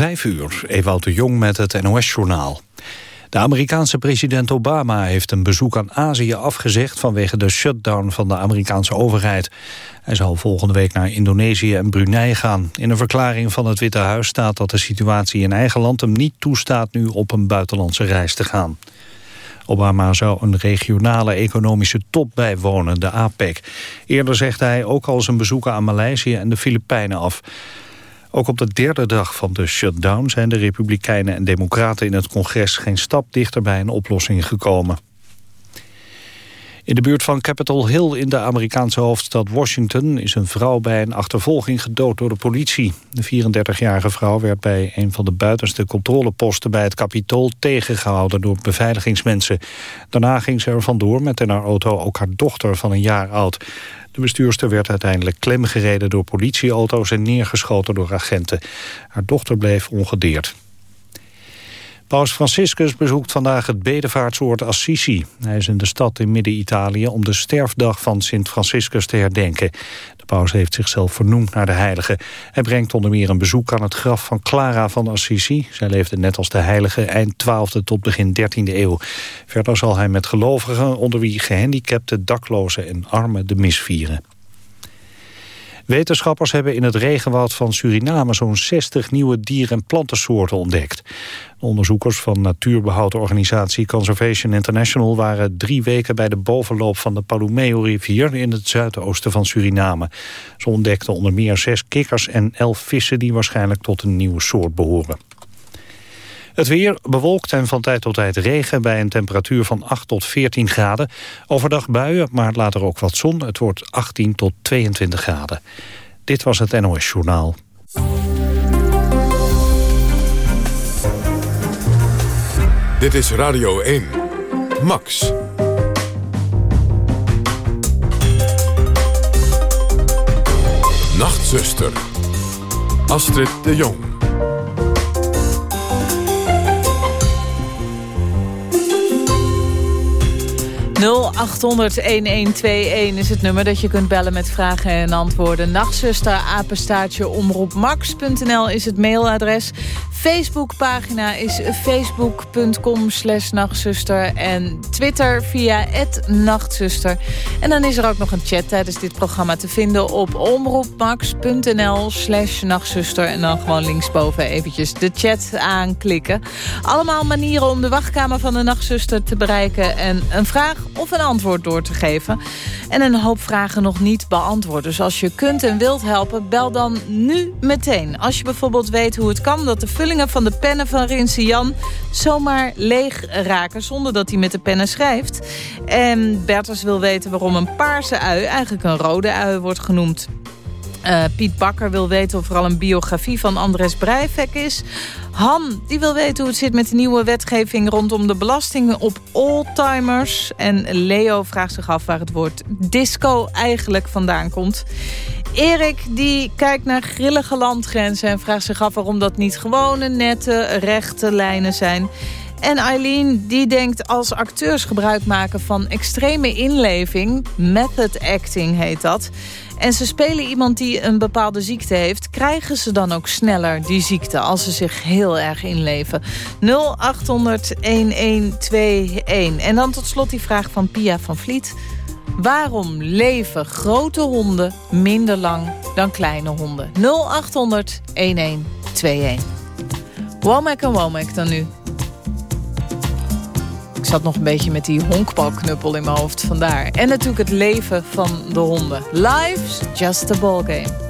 Vijf uur, Ewout de Jong met het NOS-journaal. De Amerikaanse president Obama heeft een bezoek aan Azië afgezegd... vanwege de shutdown van de Amerikaanse overheid. Hij zal volgende week naar Indonesië en Brunei gaan. In een verklaring van het Witte Huis staat dat de situatie in eigen land... hem niet toestaat nu op een buitenlandse reis te gaan. Obama zou een regionale economische top bijwonen, de APEC. Eerder zegt hij ook al zijn bezoeken aan Maleisië en de Filipijnen af. Ook op de derde dag van de shutdown zijn de Republikeinen en Democraten in het congres geen stap dichter bij een oplossing gekomen. In de buurt van Capitol Hill in de Amerikaanse hoofdstad Washington... is een vrouw bij een achtervolging gedood door de politie. De 34-jarige vrouw werd bij een van de buitenste controleposten... bij het Capitool tegengehouden door beveiligingsmensen. Daarna ging ze er vandoor met in haar auto ook haar dochter van een jaar oud. De bestuurster werd uiteindelijk klemgereden door politieauto's... en neergeschoten door agenten. Haar dochter bleef ongedeerd. Paus Franciscus bezoekt vandaag het bedevaartsoord Assisi. Hij is in de stad in Midden-Italië om de sterfdag van Sint Franciscus te herdenken. De paus heeft zichzelf vernoemd naar de heilige. Hij brengt onder meer een bezoek aan het graf van Clara van Assisi. Zij leefde net als de heilige eind 12e tot begin 13e eeuw. Verder zal hij met gelovigen onder wie gehandicapten, daklozen en armen de mis vieren. Wetenschappers hebben in het regenwoud van Suriname zo'n 60 nieuwe dier- en plantensoorten ontdekt. onderzoekers van natuurbehoudorganisatie Conservation International waren drie weken bij de bovenloop van de Palumeo-rivier in het zuidoosten van Suriname. Ze ontdekten onder meer zes kikkers en elf vissen die waarschijnlijk tot een nieuwe soort behoren. Het weer bewolkt en van tijd tot tijd regen bij een temperatuur van 8 tot 14 graden. Overdag buien, maar later ook wat zon. Het wordt 18 tot 22 graden. Dit was het NOS Journaal. Dit is Radio 1. Max. Nachtzuster. Astrid de Jong. 0800-1121 is het nummer dat je kunt bellen met vragen en antwoorden. Nachtzuster, apenstaartje, omroepmax.nl is het mailadres. Facebookpagina is facebook.com slash nachtzuster. En Twitter via nachtzuster. En dan is er ook nog een chat tijdens dit programma te vinden op omroepmax.nl slash nachtzuster. En dan gewoon linksboven eventjes de chat aanklikken. Allemaal manieren om de wachtkamer van de nachtzuster te bereiken. En een vraag of een antwoord door te geven. En een hoop vragen nog niet beantwoord. Dus als je kunt en wilt helpen, bel dan nu meteen. Als je bijvoorbeeld weet hoe het kan dat de van de pennen van Rinse Jan... zomaar leeg raken zonder dat hij met de pennen schrijft. En Bertus wil weten waarom een paarse ui eigenlijk een rode ui wordt genoemd. Uh, Piet Bakker wil weten of er al een biografie van Andres Breivik is. Han die wil weten hoe het zit met de nieuwe wetgeving... rondom de belastingen op oldtimers. En Leo vraagt zich af waar het woord disco eigenlijk vandaan komt. Erik die kijkt naar grillige landgrenzen... en vraagt zich af waarom dat niet gewone, nette, rechte lijnen zijn... En Eileen die denkt als acteurs gebruik maken van extreme inleving... method acting heet dat en ze spelen iemand die een bepaalde ziekte heeft... krijgen ze dan ook sneller die ziekte als ze zich heel erg inleven. 0800-1121. En dan tot slot die vraag van Pia van Vliet. Waarom leven grote honden minder lang dan kleine honden? 0800-1121. Womack en Womack dan nu. Ik zat nog een beetje met die honkbalknuppel in mijn hoofd vandaar. En natuurlijk het leven van de honden. Life's just a ballgame.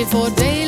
before day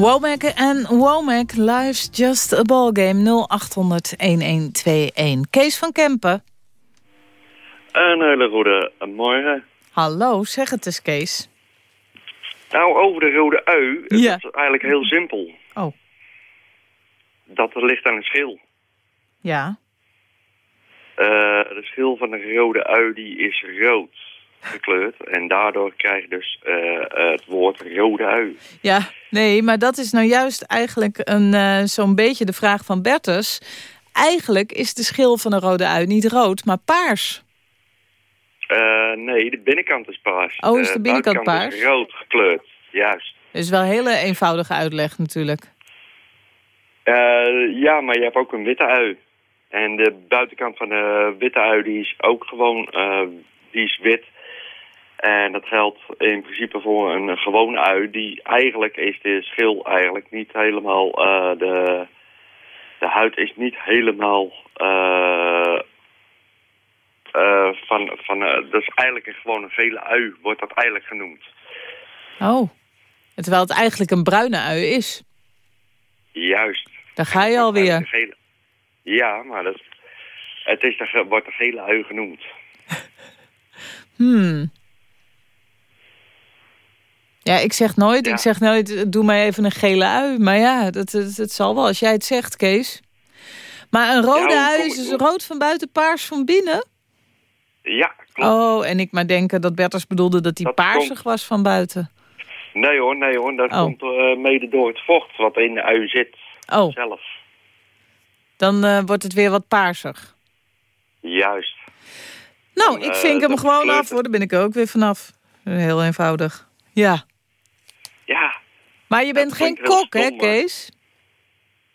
Womack en Womack, life's just a ballgame. 0800-1121. Kees van Kempen. Een hele goede morgen. Hallo, zeg het eens Kees. Nou, over de rode ui, Ja. dat is eigenlijk heel simpel. Oh. Dat ligt aan een schil. Ja, Eh, de schil van de rode ui die is rood gekleurd. En daardoor krijg je dus eh, het woord rode ui. ja, nee, maar dat is nou juist eigenlijk een eh, zo'n beetje de vraag van Bertus. Eigenlijk is de schil van een rode ui niet rood, maar paars. Eh, nee, de binnenkant is paars. Oh, is de binnenkant is paars? rood gekleurd, juist. Is wel een hele eenvoudige uitleg natuurlijk. Ja, maar je hebt ook een witte ui. En de buitenkant van de witte ui die is ook gewoon die is wit. En dat geldt in principe voor een gewone ui. Die eigenlijk is de schil eigenlijk niet helemaal... eh, de, de huid is niet helemaal... eh, eh, van, van, dat is eigenlijk een gewone vele ui, wordt dat eigenlijk genoemd. Oh, terwijl het eigenlijk een bruine ui is. Juist. Daar ga je alweer. Gele- Ja, maar dat, het is de, wordt de gele ui genoemd. Hmm. Ja, ik zeg nooit, Ja. ik zeg nooit, doe mij even een gele ui. Maar ja, dat, dat, dat zal wel als jij het zegt, Kees. Maar een rode Ja, ui is dus rood van buiten, paars van binnen? Ja, klopt. Oh, en ik maar denken dat Bertus bedoelde dat hij Dat paarsig komt. was van buiten. Nee hoor, nee hoor. Dat Oh. komt eh, mede door het vocht wat in de ui zit Oh, zelf. dan eh, wordt het weer wat paarsig. Juist. Nou, Dan, ik eh, vink hem dat gewoon af hoor, daar ben ik ook weer vanaf. Heel eenvoudig. Ja, Ja. maar je bent geen kok hè, Kees?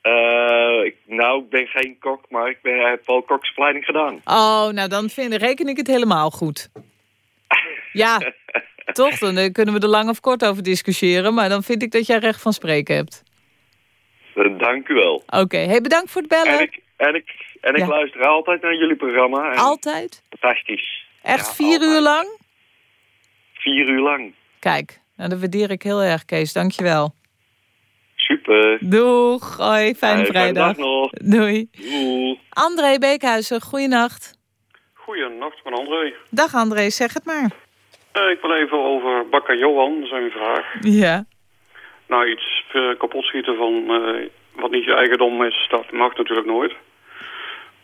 Eh, ik- nou, ik ben geen kok, maar ik ben, heb wel koksopleiding gedaan. Oh, nou dan vind, reken ik het helemaal goed. Ja, toch? Dan eh, kunnen we er lang of kort over discussiëren. Maar dan vind ik dat jij recht van spreken hebt. Eh, dank u wel. Oké, hey, bedankt voor het bellen. En ik, en ik, en ik Ja. luister altijd naar jullie programma. En Altijd? Fantastisch. Echt Ja, vier altijd. uur lang? Vier uur lang. Kijk, nou, dat waardeer ik heel erg, Kees. Dankjewel. Super. Doeg. Hoi, fijne Hey, vrijdag. dag nog. Doei. Doei. André Beekhuizen, goeienacht. Goeienacht, van André. Dag André, zeg het maar. Eh, ik wil even over Bakker Johan, zijn vraag. Ja. Nou, iets eh, kapot schieten van eh, wat niet je eigendom is, dat mag natuurlijk nooit.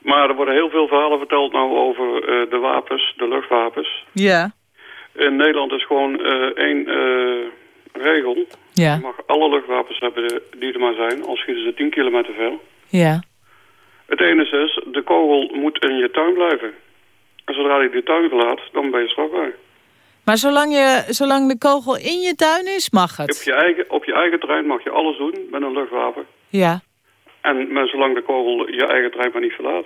Maar er worden heel veel verhalen verteld nou over eh, de wapens, de luchtwapens. Ja. In Nederland is gewoon eh, één eh, regel. Ja. Je mag alle luchtwapens hebben die er maar zijn, al schieten ze 10 kilometer ver. Ja. Het enige is, de kogel moet in je tuin blijven. En zodra je de tuin verlaat, dan ben je strafbaar. Maar zolang, je, zolang de kogel in je tuin is, mag Op het. je, eigen, op je eigen terrein mag je alles doen met een luchtwapen. Ja. En maar zolang de kogel je eigen terrein maar niet verlaat.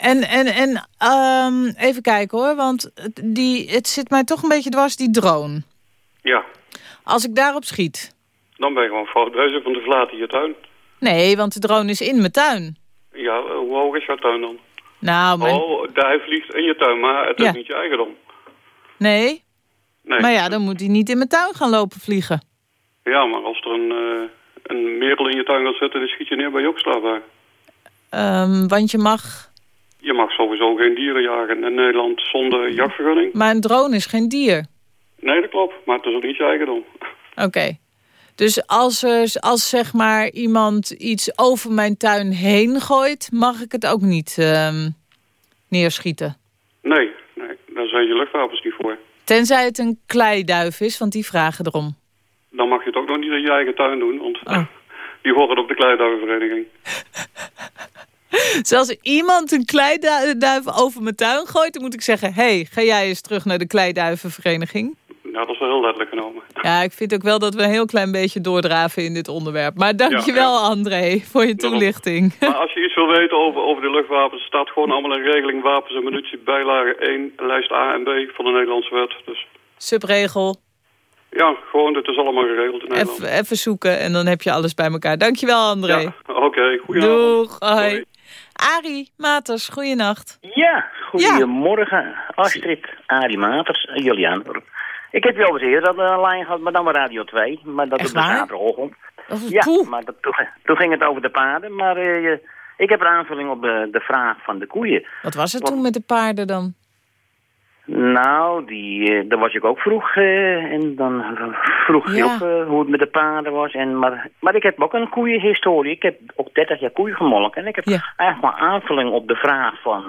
En, en, en ehm, even kijken hoor, want het- die, het zit mij toch een beetje dwars, die drone. Ja, Als ik daarop schiet. dan ben je gewoon fout bezig, want dan verlaat hij je tuin. Nee, want de drone is in mijn tuin. Ja, hoe hoog is jouw tuin dan? Nou, mijn... Oh, hij vliegt in je tuin, maar het Ja. is niet je eigendom. nee. Nee. Maar ja, dan moet hij niet in mijn tuin gaan lopen vliegen. Ja, maar als er een, eh, een merel in je tuin gaat zitten, dan schiet je neer bij je ook. Ehm, want je mag... Je mag sowieso geen dieren jagen in Nederland zonder jachtvergunning. Maar een drone is geen dier. Nee, dat klopt, maar het is ook niet je eigendom. Oké. Dus als, er, als zeg maar iemand iets over mijn tuin heen gooit... mag ik het ook niet ehm, neerschieten. Nee, nee, daar zijn je luchtwapens niet voor. Tenzij het een kleiduif is, want die vragen erom. Dan mag je het ook nog niet in je eigen tuin doen, want Oh. die horen op de kleiduivenvereniging. Dus als iemand een kleiduif over mijn tuin gooit... dan moet ik zeggen, hé, hey, ga jij eens terug naar de kleiduivenvereniging? Ja, dat is wel heel letterlijk genomen. Ja, ik vind ook wel dat we een heel klein beetje doordraven in dit onderwerp. Maar dankjewel, Ja, André, voor je toelichting. Maar als je iets wil weten over, over de luchtwapens, staat gewoon allemaal in regeling wapens en munitie bijlage 1, lijst A en B van de Nederlandse wet. Dus Subregel, ja, gewoon, dit is allemaal geregeld in Nederland. even, even zoeken en dan heb je alles bij elkaar. Dankjewel, André. Ja, oké, goedenavond. Doeg, hoi. Arie Maters, goeienacht. Ja, goedemorgen Astrid, Arie Maters Julian. Ik heb wel eens eerder dat een lijn gehad, maar dan maar Radio 2. Maar dat Echt op de zaterdagochtend. Ja, poeh. maar dat, toen, toen ging het over de paarden. Maar eh, je- ik heb een aanvulling op de, de vraag van de koeien. Wat was het toen met de paarden dan? Nou, die, eh, daar was ik ook vroeg. eh, en dan vroeg je Ja. ook eh, hoe het met de paarden was. En, maar, maar ik heb ook een koeienhistorie. Ik heb ook 30 jaar koeien gemolken. En ik heb Ja. eigenlijk maar aanvulling op de vraag van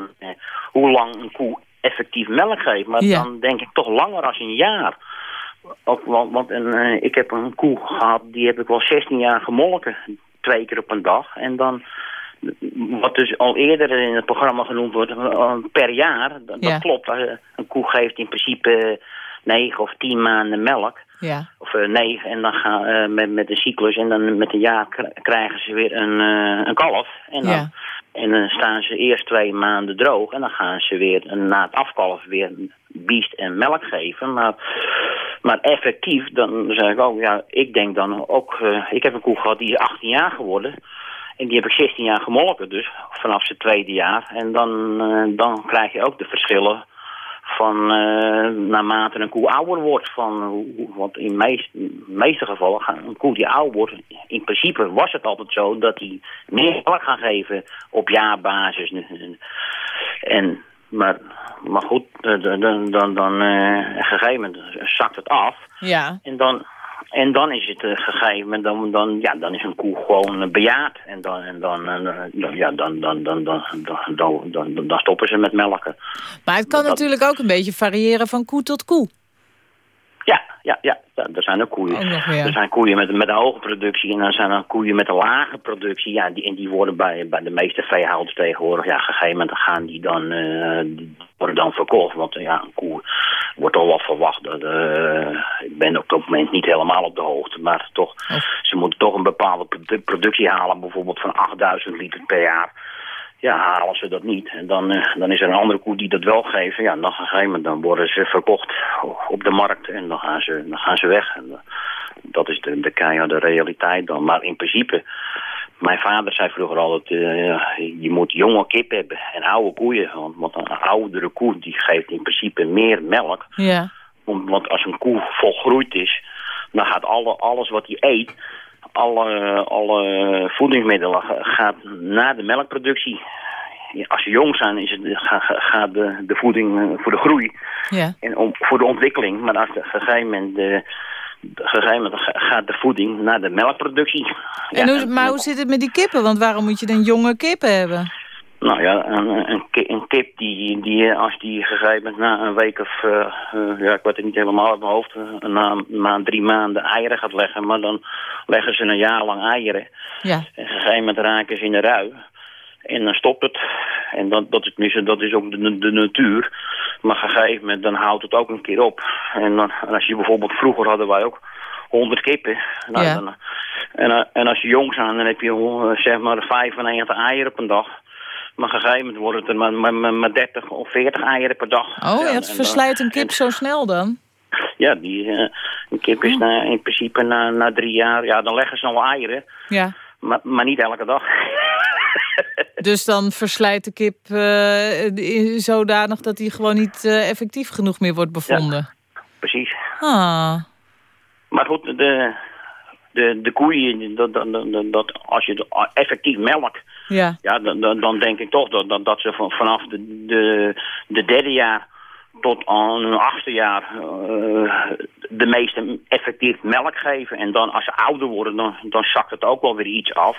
hoe lang een koe effectief melk geeft. Maar Ja. dan denk ik toch langer als een jaar. Ook, want want een, ik heb een koe gehad, die heb ik wel 16 jaar gemolken. Twee keer op een dag. En dan, wat dus al eerder in het programma genoemd wordt, eh, per jaar. Dat, Ja. klopt. Eh, Een koe geeft in principe 9 of 10 maanden melk. Ja. Of eh, negen, en dan gaan eh, met, met een cyclus. En dan met een jaar krijgen ze weer een, eh, een kalf. En dan, Ja. en dan staan ze eerst twee maanden droog. En dan gaan ze weer eh, na het afkalf weer biest en melk geven. Maar, maar effectief, dan zeg ik ook, ja, ik denk dan ook... eh, ik heb een koe gehad die is 18 jaar geworden. En die heb ik 16 jaar gemolken dus, vanaf zijn tweede jaar. En dan, eh, dan krijg je ook de verschillen van eh, naarmate een koe ouder wordt. Van, want in de meest, meeste gevallen, gaan een koe die ouder wordt, in principe was het altijd zo dat die meer melk gaan geven op jaarbasis. En, maar, maar goed, dan, dan, dan, eh, op een gegeven moment zakt het af. Ja. En dan, en dan is het eh, gegeven dan, dan, ja, dan is een koe gewoon eh, bejaard. En dan, en dan, eh, ja, dan, dan, dan, dan, dan, dan, dan, stoppen ze met melken. Maar het kan natuurlijk ook een beetje variëren van koe tot koe. Ja, ja, er zijn ook koeien. Weer. Er zijn koeien met, met een hoge productie en dan zijn er koeien met een lage productie. Ja, die, en die worden bij, bij de meeste veehouders tegenwoordig, ja, op een gegeven moment gaan die dan, eh, die worden dan verkocht. Want ja, een koe wordt al wel verwacht. Dat, eh, ik ben op dat moment niet helemaal op de hoogte, maar toch, ze moeten toch een bepaalde produ- productie halen, bijvoorbeeld van 8000 liter per jaar. Ja, halen ze dat niet. En dan, eh, dan is er een andere koe die dat wel geeft. Ja, dan, gegeven dan worden ze verkocht op de markt en dan gaan ze, dan gaan ze weg. En, eh, dat is de, de keiharde realiteit dan. Maar in principe, mijn vader zei vroeger altijd, ja, je moet jonge kip hebben en oude koeien. Want, want een oudere koe die geeft in principe meer melk. Ja. Om- Want als een koe volgroeid is, dan gaat alle, alles wat hij eet, alle, alle voedingsmiddelen ga- gaat naar de melkproductie. Als ze jong zijn, is het, ga- ga- gaat de, de voeding eh, voor de groei Ja. en om, voor de ontwikkeling. Maar als op een gegeven moment, de, gegeven gaat de voeding naar de melkproductie. En Ja, hoe, maar hoe zit het met die kippen? Want waarom moet je dan jonge kippen hebben? Nou ja, een, een, ki- een kip die, die als die gegeven na een week of, eh, eh, ja, ik weet het niet helemaal uit mijn hoofd, eh, na, na drie maanden eieren gaat leggen, maar dan leggen ze een jaar lang eieren. Ja. En op een gegeven moment raken ze in de rui. En dan stopt het. En dat, dat, is, dat is ook de, de natuur. Maar op een gegeven moment dan houdt het ook een keer op. En, dan, en als je bijvoorbeeld, vroeger hadden wij ook 100 kippen. Nou, Ja. dan, en, en als je jong zijn, dan heb je zeg maar 95 eieren op een dag. Maar gegeven wordt het er maar, maar, maar, maar 30 of 40 eieren per dag. Oh, Ja, ja, het verslijt een kip zo snel dan? Ja, die, eh, een kip is na, in principe na, na drie jaar, ja, dan leggen ze nog wel eieren. Ja. Maar, maar niet elke dag. Dus dan verslijt de kip eh, zodanig dat hij gewoon niet eh, effectief genoeg meer wordt bevonden. Precies. Ah, Maar goed, de, de, de koeien, dat, dat, dat, dat, als je effectief melk, ja. ja, dan, dan, dan denk ik toch dat, dat, dat ze van, vanaf de, de, de derde jaar tot aan hun achtste jaar eh, de meeste effectief melk geven. En dan als ze ouder worden, dan, dan zakt het ook wel weer iets af.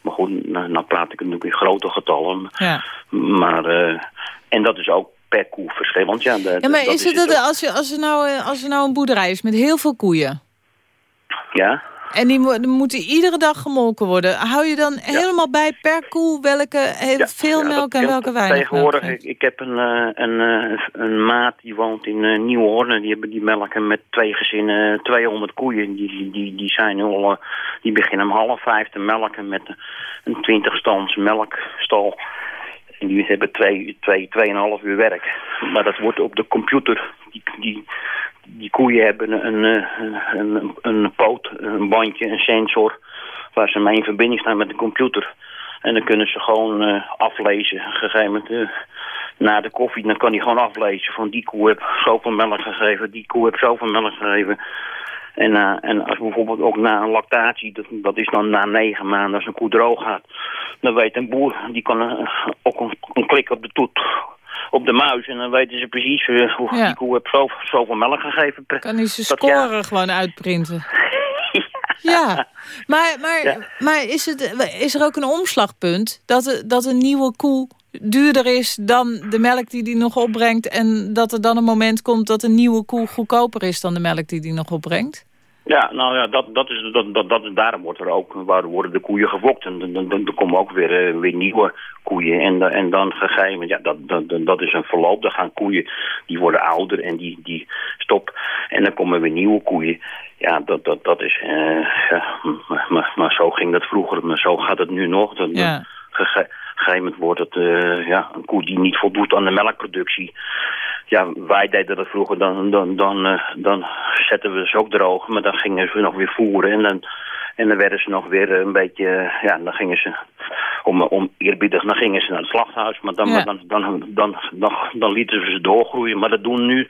Maar goed, nou, nou praat ik natuurlijk in grote getallen. ja. Maar, eh, en dat is ook per koe verschillend. Ja, de- Ja, maar dat is het ook. dat als, je, als, er nou, eh, als er nou een boerderij is met heel veel koeien... Ja? En die mo- die moeten iedere dag gemolken worden... hou je dan helemaal bij per koe welke heeft Ja, veel ja, melk en welke weinig Tegenwoordig, melk ik, heb een, eh, een, eh, een maat die woont in uh, Nieuwe Die hebben die melken met twee gezinnen, 200 koeien. Die, die, die, zijn nu al, eh, die beginnen om half vijf te melken met een 20 stands melkstal. En die hebben twee, twee, tweeënhalf uur werk. Maar dat wordt op de computer. Die, die, die koeien hebben een, eh, een, een, een poot, een bandje, een sensor. Waar ze mee in verbinding staan met de computer. En dan kunnen ze gewoon eh, aflezen. Op eh, na de koffie, dan kan hij gewoon aflezen. Van die koe heb zoveel melk gegeven, die koe heb zoveel melk gegeven. En, en als bijvoorbeeld ook na een lactatie, dat, dat is dan na negen maanden, als een koe droog gaat. Dan weet een boer, die kan ook een, een klik op de toet, op de muis. En dan weten ze precies uh, hoe Ja. die koe heeft zoveel, zoveel melk gegeven. Kan hij zijn dat jaar. score gewoon uitprinten? Ja, maar, maar, Ja. maar is, het, is er ook een omslagpunt? Dat, dat een nieuwe koe duurder is dan de melk die die nog opbrengt... en dat er dan een moment komt dat een nieuwe koe goedkoper is... dan de melk die die nog opbrengt? Ja, nou ja, dat, dat is, dat, dat, dat, daarom wordt er ook, waar worden de koeien gefokt. En dan, dan, dan komen ook weer, eh, weer nieuwe koeien. En, da- en dan gegeven, ja, dat, dat, dat- is een verloop. Dan gaan koeien, die worden ouder en die, die stop. En dan komen weer nieuwe koeien. Ja, dat, dat, dat is, eh, ja, maar, maar, zo ging dat vroeger, maar zo gaat het nu nog. Dan, Ja. gegeven wordt het, eh, ja, een koe die niet voldoet aan de melkproductie. Ja, wij deden dat vroeger, dan, dan, dan, eh, dan zetten we ze ook droog, maar dan gingen ze nog weer voeren en dan, en dan werden ze nog weer een beetje, eh, ja, dan gingen ze, om, om eerbiedig, dan gingen ze naar het slachthuis, maar dan, Ja. dan, dan, dan, dan, dan lieten we ze doorgroeien, maar dat doen nu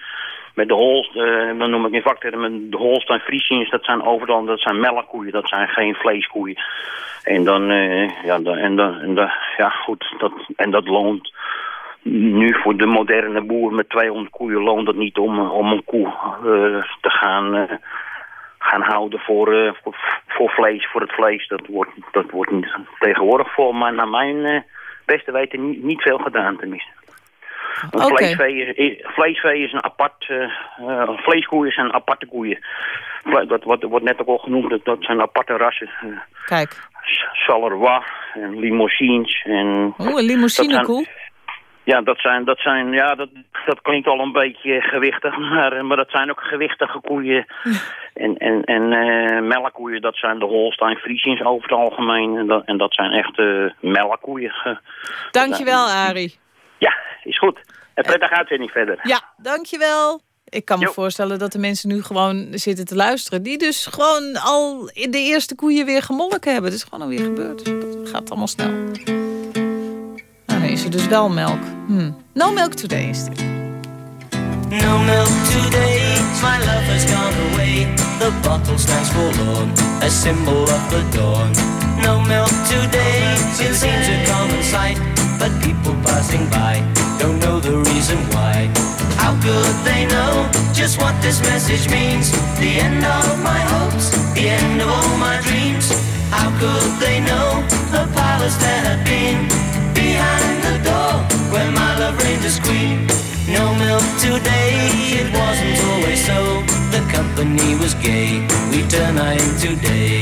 met de Holst, eh, dan noem ik in vaktermen de Holstein Friesiens, dat zijn overal, dat zijn melkkoeien, dat zijn geen vleeskoeien. En dan, eh, ja, dan, en dan, en dan, ja goed, dat, en dat loont nu voor de moderne boer met 200 koeien loont het niet om, eh, om een koe eh, te gaan, eh, gaan houden voor, voor, voor vlees, voor het vlees. Dat wordt, dat wordt niet, tegenwoordig voor, maar naar mijn beste weten niet, niet veel gedaan tenminste. Oké. vleesvee, is, vleesvee is een apart, vleeskoeien zijn aparte koeien. Dat wordt, wordt net ook al genoemd, dat, dat zijn aparte rassen. Kijk, Charleroi en Limousines en... Oeh, een limousinekoe. Ja, dat zijn, dat zijn, ja, dat, dat klinkt al een beetje gewichtig, maar, maar dat zijn ook gewichtige koeien. En, en, en eh, melkkoeien, dat zijn de Holstein Friesiens over het algemeen. En dat, en dat zijn echte melkkoeien. Ge- Dankjewel, Arie. Ja, is goed. En prettige uitzending verder. Ja, dankjewel. Ik kan me Jo. voorstellen dat de mensen nu gewoon zitten te luisteren... die dus gewoon al in de eerste koeien weer gemolken hebben. Dat is gewoon alweer gebeurd. Dat gaat allemaal snel. Is er dus wel melk. Hm. No milk today is dit. No milk today, my love has gone away. The bottle stands forlorn, a symbol of the dawn. No milk today, it seems a common sight. But people passing by don't know the reason why. How could they know just what this message means? The end of my hopes, the end of all my dreams. How could they know the palace there had been? Behind door, where my love reigned as queen. No milk today, it wasn't always so. The company was gay, we turn night into day.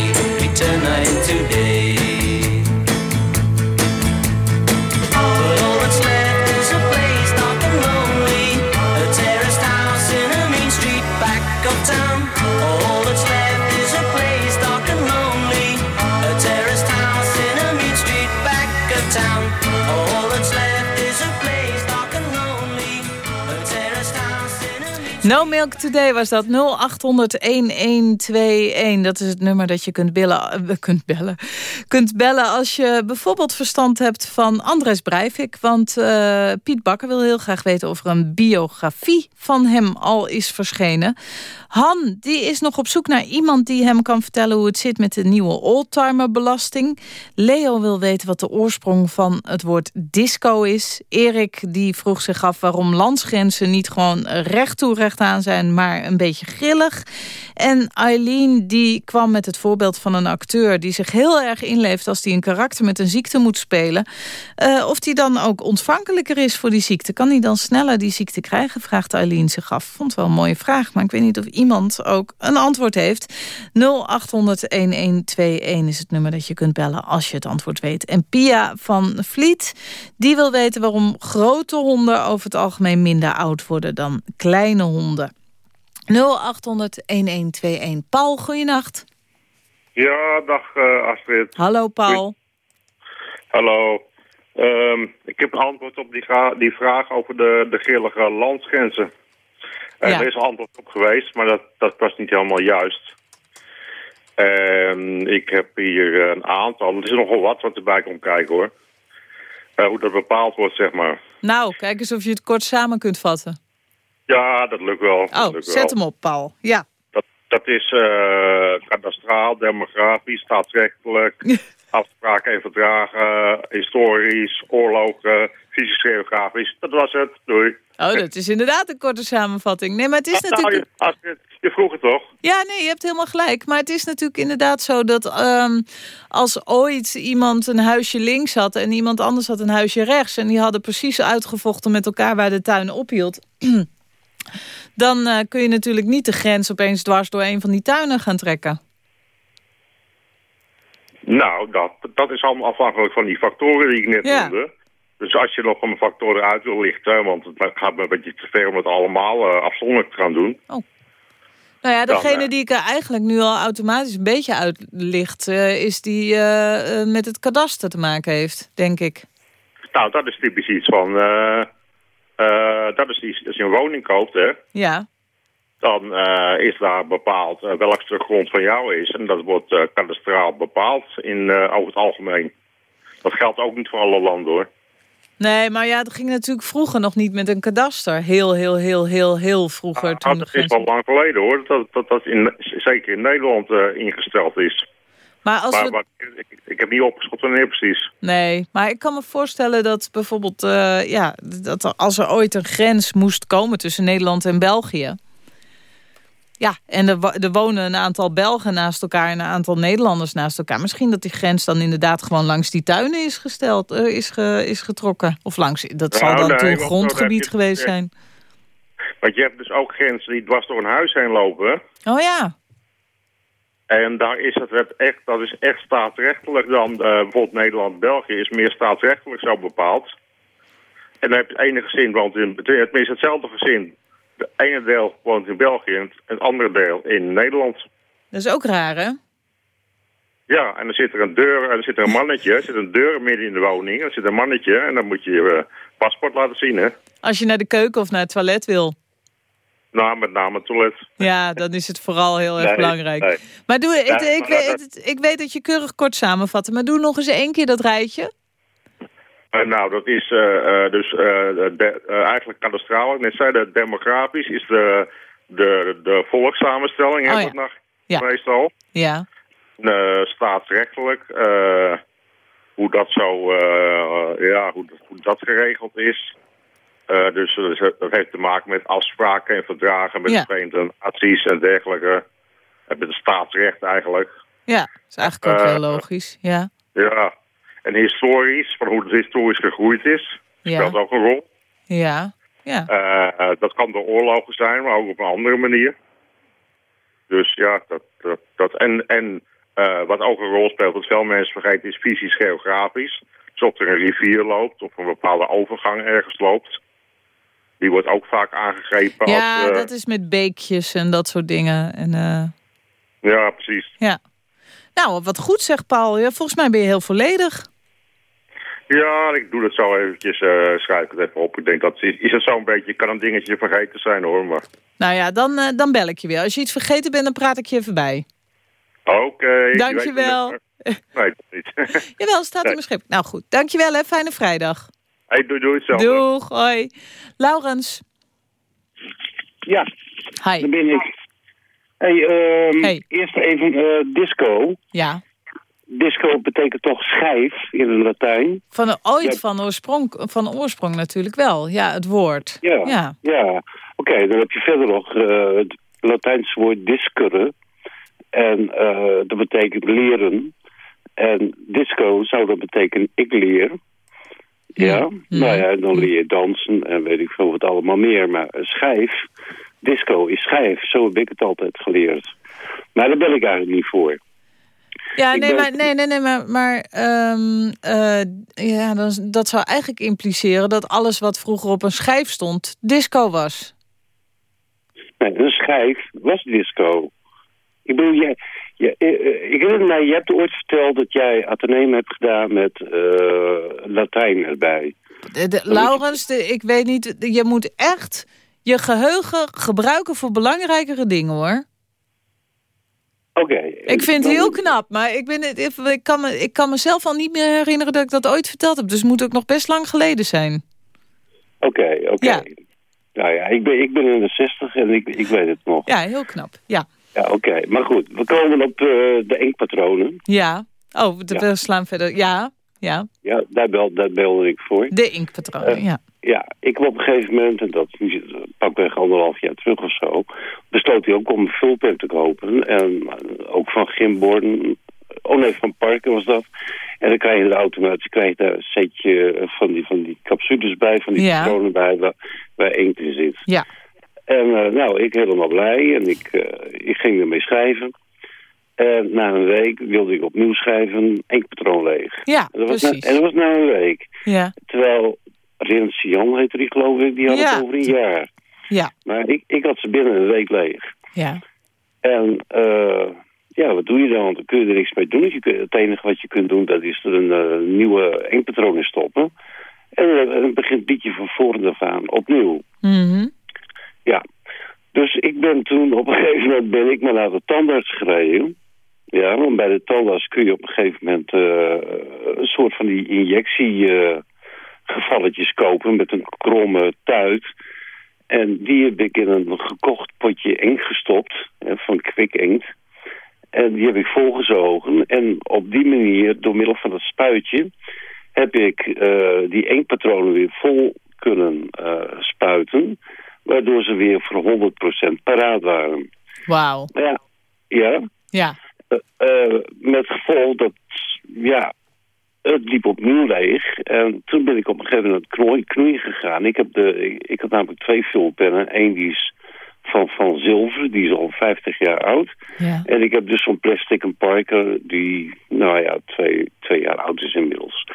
No Milk Today was dat. 0800-1121. Dat is het nummer dat je kunt bellen, uh, kunt bellen. Kunt bellen als je bijvoorbeeld verstand hebt van Andres Breivik. Want uh, Piet Bakker wil heel graag weten of er een biografie van hem al is verschenen. Han, die is nog op zoek naar iemand die hem kan vertellen... hoe het zit met de nieuwe oldtimerbelasting. Leo wil weten wat de oorsprong van het woord disco is. Erik die vroeg zich af waarom landsgrenzen niet gewoon recht toe recht aan zijn... maar een beetje grillig. En Eileen die kwam met het voorbeeld van een acteur... die zich heel erg inleeft als hij een karakter met een ziekte moet spelen. Uh, of die dan ook ontvankelijker is voor die ziekte. Kan hij dan sneller die ziekte krijgen, vraagt Eileen zich af. Vond wel een mooie vraag, maar ik weet niet of iemand ook een antwoord heeft. 0800-1121 is het nummer dat je kunt bellen als je het antwoord weet. En Pia van Vliet, die wil weten waarom grote honden over het algemeen minder oud worden dan kleine honden. 0800-1121. Paul, goeienacht. Ja, dag uh, Astrid. Hallo Paul. Hallo. Um, ik heb een antwoord op die, die vraag over de, de grillige landsgrenzen. Ja. Er is een antwoord op geweest, maar dat, dat was niet helemaal juist. En ik heb hier een aantal, er is nogal wat wat erbij komt kijken hoor. Uh, hoe dat bepaald wordt, zeg maar. Nou, kijk eens of je het kort samen kunt vatten. Ja, dat lukt wel. Oh, lukt zet wel. hem op, Paul. Ja. Dat, dat is uh, kadastraal, demografisch, staatsrechtelijk, afspraken en verdragen, historisch, oorlogen, fysisch geografisch. Dat was het. Doei. Oh, dat is inderdaad een korte samenvatting. Nee, maar het is Ah, natuurlijk... Nou, je, je, vroeg het toch? Ja, nee, je hebt helemaal gelijk. Maar het is natuurlijk inderdaad zo dat um, als ooit iemand een huisje links had... en iemand anders had een huisje rechts... en die hadden precies uitgevochten met elkaar waar de tuin ophield... dan uh, kun je natuurlijk niet de grens opeens dwars door een van die tuinen gaan trekken. Nou, dat, dat is allemaal afhankelijk van die factoren die ik net Ja. noemde. Dus als je nog een factor eruit wil lichten, want het gaat me een beetje te ver om het allemaal uh, afzonderlijk te gaan doen. Nou ja, Dan, degene eh, die ik er eigenlijk nu al automatisch een beetje uitlicht... Uh, is die met het kadaster te maken heeft, denk ik. Nou, dat is typisch iets van... eh, dat is iets, als je een woning koopt, hè, Ja, dan uh, is daar bepaald uh, welk stuk grond van jou is. En dat wordt uh, kadastraal bepaald in, over het algemeen. Dat geldt ook niet voor alle landen, hoor. Nee, maar ja, dat ging natuurlijk vroeger nog niet met een kadaster. Heel, heel, heel, heel, heel vroeger. Ah, toen dat is wel lang geleden, hoor. Dat dat, dat in, zeker in Nederland ingesteld is. Maar als maar, we... maar ik, ik, heb niet opgeschot wanneer precies. Nee, maar ik kan me voorstellen dat bijvoorbeeld... ja, dat als er ooit een grens moest komen tussen Nederland en België... Ja, en er, er, wonen een aantal Belgen naast elkaar en een aantal Nederlanders naast elkaar. Misschien dat die grens dan inderdaad gewoon langs die tuinen is gesteld, uh, is, ge, is getrokken. Of langs, dat zal Nou, dan nee, want grondgebied je- geweest zijn. Want je hebt dus ook grenzen die dwars door een huis heen lopen. Oh ja, En daar is het wet echt, dat is echt staatsrechtelijk dan. eh, bijvoorbeeld Nederland-België is meer staatsrechtelijk zo bepaald. En dan heb je het ene gezin woont in, tenminste hetzelfde gezin. Het ene deel woont in België en het andere deel in Nederland. dat is ook raar hè? Ja, en dan zit er een deur, en er zit er een mannetje, er zit een deur midden in de woning. En er zit een mannetje en dan moet je je eh, paspoort laten zien, hè. Als je naar de keuken of naar het toilet wil. Nou, met name het toilet. Ja, dan is het vooral heel erg Nee, belangrijk. nee. Maar doe, ik, ik, weet, ik weet dat je keurig kort samenvatten. Maar doe nog eens één keer dat rijtje. Eh, nou, dat is eh, eh, dus de, eigenlijk kadastraal. Ik net zei, de demografisch is de, de, de volkssamenstelling, Oh, ja. nog Ja. meestal. Ja, staatsrechtelijk, hoe dat zo, ja, hoe, dat- hoe dat geregeld is. Eh, dus dat, heeft te maken met afspraken en verdragen met Ja. de Verenigde Naties en dergelijke. En met het staatsrecht eigenlijk. ja. Dat is eigenlijk ook heel logisch. Ja, Ja. En historisch, van hoe het historisch gegroeid is, Ja. speelt ook een rol. ja, ja. Eh, dat kan door oorlogen zijn, maar ook op een andere manier. Dus ja, dat, dat, dat en, en eh, wat ook een rol speelt, wat veel mensen vergeten, is fysisch geografisch. Dus of er een rivier loopt, of een bepaalde overgang ergens loopt. Die wordt ook vaak aangegrepen Ja, als... eh, dat is met beekjes en dat soort dingen. En, Ja, precies. ja. Nou, wat goed zegt Paul. Ja, volgens mij ben je heel volledig. Ja, ik doe dat zo eventjes, eh schrijf het even op. Ik denk dat is, is het zo'n beetje, kan een dingetje vergeten zijn hoor, maar... Nou ja, dan, eh, dan bel ik je weer. Als je iets vergeten bent, dan praat ik je even bij. Oké. je Dankjewel. Nee, dat niet. Jawel, staat in mijn schip. Nou goed, dankjewel hè. Fijne vrijdag. hey, doei, doei. Doeg, hoi. Laurens. Ja, Hi. daar ben ik. Hey, ehm, Hey. eerst even eh, disco. Ja. Disco betekent toch schijf in het Latijn. Van ooit Ja. van, oorsprong, van oorsprong natuurlijk wel. Ja, het woord. Ja. Ja. Ja, oké, dan heb je verder nog eh, het Latijnse woord discere. En eh, dat betekent leren. En disco zou dat betekenen ik leer. Ja, nou ja, dan leer je dansen en weet ik veel wat allemaal meer. Maar een schijf, disco is schijf. Zo heb ik het altijd geleerd. Maar daar ben ik eigenlijk niet voor. Ja, nee, ben- maar, nee, nee, nee, maar, maar ehm, eh, ja, dan, dat zou eigenlijk impliceren dat alles wat vroeger op een schijf stond disco was. Nee, een schijf was disco. Ik bedoel, jij, jij- eh, ik herinner mij, je hebt ooit verteld dat jij ateneum hebt gedaan met eh, Latijn erbij. De, de- Laurens, de, ik weet niet, je moet echt je geheugen gebruiken voor belangrijkere dingen hoor. Oké. Ik vind het heel knap, maar ik, ben ik, kan me, ik kan mezelf al niet meer herinneren dat ik dat ooit verteld heb. Dus het moet ook nog best lang geleden zijn. Oké, oké. Ja. Nou ja, ik ben, ik ben in de 60 en ik, ik weet het nog. Ja, heel knap. Ja, Ja, oké. Maar goed, we komen op eh, de inkpatronen. ja. Oh, we Ja. we slaan verder. Ja, ja. Ja, daar, bel, daar belde ik voor. De inkpatronen, Eh, ja. Ja, ik op een gegeven moment, en dat is pakweg anderhalf jaar terug of zo, besloot hij ook om een vulpen te kopen. En eh, ook van Gimborden, oh nee, van Parken was dat. En dan krijg je de automatisch, krijg je daar een setje van die, van die capsules bij, van die Ja. patronen bij, waar, waar inkt in zit. Ja. En eh, nou, ik helemaal blij en ik, eh, ik ging ermee schrijven. En na een week wilde ik opnieuw schrijven, inkpatroon leeg. Ja, En dat was na, precies. en dat was na een week. Ja, Terwijl Rens Jan heette die geloof ik, die had Ja. het over een jaar. ja, Maar ik, ik had ze binnen een week leeg. ja. En eh, ja, wat doe je dan? Dan kun je er niks mee doen. Je kunt, het enige wat je kunt doen, dat is er een eh, nieuwe inkpatroon in stoppen. En dan begint Pietje van voren af aan opnieuw. Mhm. Ja. Dus ik ben toen, op een gegeven moment ben ik maar naar de tandarts gereden. Ja, want bij de tandarts kun je op een gegeven moment eh, een soort van die injectiegevalletjes kopen met een kromme tuit. En die heb ik in een gekocht potje inkt gestopt, eh, van Inkt. En die heb ik volgezogen. En op die manier, door middel van het spuitje, heb ik eh, die inkpatronen weer vol kunnen eh, spuiten. Waardoor ze weer voor 100% paraat waren. Wauw. Ja, ja Ja, eh, met gevolg dat, ja, het liep opnieuw leeg. En toen ben ik op een gegeven moment knoei, knoeien gegaan. Ik, heb de, ik, ik had namelijk twee vulpennen. Eén die is van, van zilver, die is al 50 jaar oud. ja. En ik heb dus zo'n plastic en Parker die, nou ja, twee, twee jaar oud is inmiddels.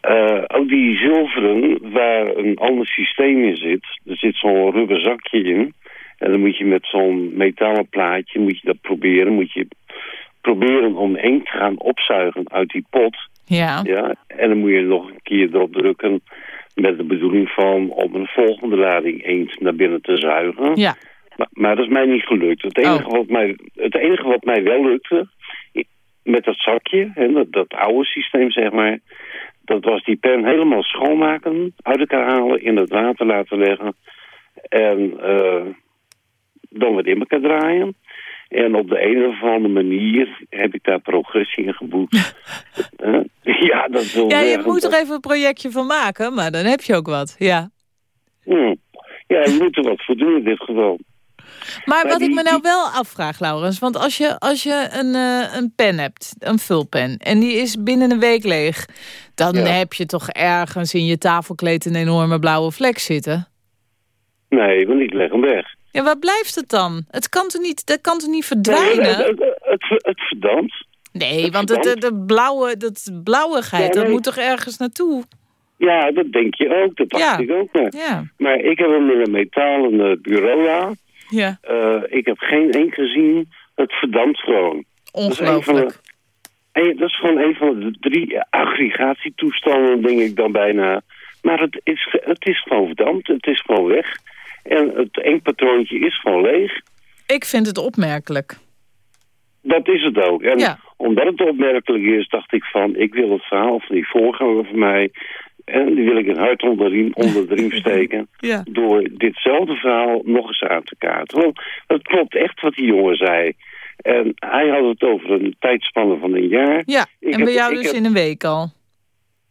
Eh, ook die zilveren, waar een ander systeem in zit. Er zit zo'n rubber zakje in. En dan moet je met zo'n metalen plaatje, moet je dat proberen. Moet je proberen om inkt te gaan opzuigen uit die pot. Ja, Ja? En dan moet je nog een keer erop drukken met de bedoeling van om een volgende lading inkt naar binnen te zuigen. ja. Maar, maar dat is mij niet gelukt. Het enige, Oh. wat, mij, het enige wat mij wel lukte, met dat zakje, hè, dat, dat oude systeem zeg maar, dat was die pen helemaal schoonmaken, uit elkaar halen, in het water laten leggen en eh, dan wat in elkaar draaien. En op de een of andere manier heb ik daar progressie in geboekt. Hè? ja, dat wil Ja, je moet dat- er even een projectje van maken, maar dan heb je ook wat. Ja. Hmm. Ja, je moet er wat voor doen in dit geval. Maar wat ik me nou wel afvraag, Laurens... want als je, als je een, eh, een pen hebt, een vulpen... en die is binnen een week leeg... dan Ja. heb je toch ergens in je tafelkleed een enorme blauwe vlek zitten? Nee, want ik leg hem weg. Ja, waar blijft het dan? Het kan toch niet, dat kan toch niet verdwijnen? het, het, het, het verdampt. Nee, het want het, de, blauwe, dat blauwigheid, Ja, dat moet toch ergens naartoe? Ja, dat denk je ook. Dat dacht Ja. ik ook. Maar, Ja, maar ik heb hem een metalen eh, bureau. Ja. Eh, ik heb geen één gezien. Het verdampt gewoon. Ongelooflijk. En dat is gewoon een van de drie aggregatietoestanden, denk ik dan bijna. Maar het is, het is gewoon verdampt, het is gewoon weg. En het enkpatroontje is gewoon leeg. Ik vind het opmerkelijk. Dat is het ook. En Ja. omdat het opmerkelijk is, dacht ik van... ik wil het verhaal van die voorganger van mij... en die wil ik een hart onder de riem, onder de riem steken... Ja. door ditzelfde verhaal nog eens aan te kaarten. Want het klopt echt wat die jongen zei. En hij had het over een tijdspanne van een jaar. Ja, Ik en heb- bij jou dus heb- in een week al.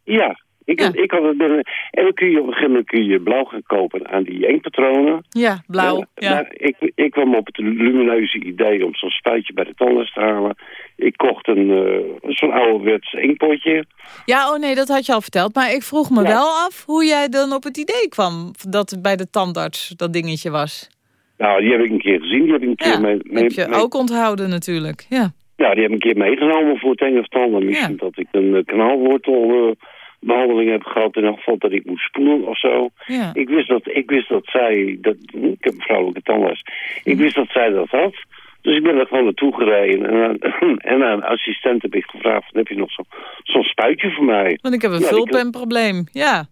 Ja, ik, had- ik had het binnen... En dan kun je op een gegeven moment kun je blauw gaan kopen aan die inkpatronen. Ja, blauw. Ja, Ja. Maar ik, ik kwam op het lumineuze idee om zo'n spuitje bij de tandarts te halen. Ik kocht een eh, zo'n ouderwets inkpotje. Ja, oh nee, dat had je al verteld. Maar ik vroeg me wel af hoe jij dan op het idee kwam... dat het bij de tandarts dat dingetje was. Nou, die heb ik een keer gezien. Die heb ik een keer mee, mee, Heb je mee- ook onthouden natuurlijk. Ja. Ja, die heb ik een keer meegenomen voor het een of ander. Misschien dat ik een uh, kanaalwortelbehandeling heb gehad. In elk geval dat ik moest spoelen of zo. Ja. Ik, wist dat, ik wist dat zij... Dat, ik heb een vrouwelijke tandarts. Ik wist dat zij dat had. Dus ik ben er gewoon naartoe gereden. En aan, en aan een assistent heb ik gevraagd... Heb je nog zo- zo'n spuitje voor mij? Want ik heb een Ja, vulpenprobleem. Ja.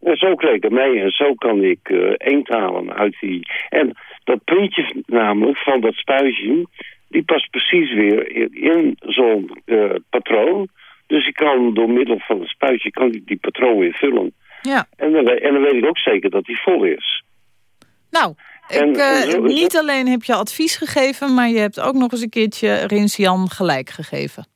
En zo kreeg ik het mee en zo kan ik eend halen uit die... En dat puntje namelijk van dat spuitje, die past precies weer in, in zo'n eh, patroon. Dus ik kan door middel van het spuitje kan ik die patroon weer vullen. Ja. En dan, en dan weet ik ook zeker dat die vol is. Nou, En- ik, eh, en niet alleen heb je advies gegeven... maar je hebt ook nog eens een keertje Rins-Jan gelijk gegeven.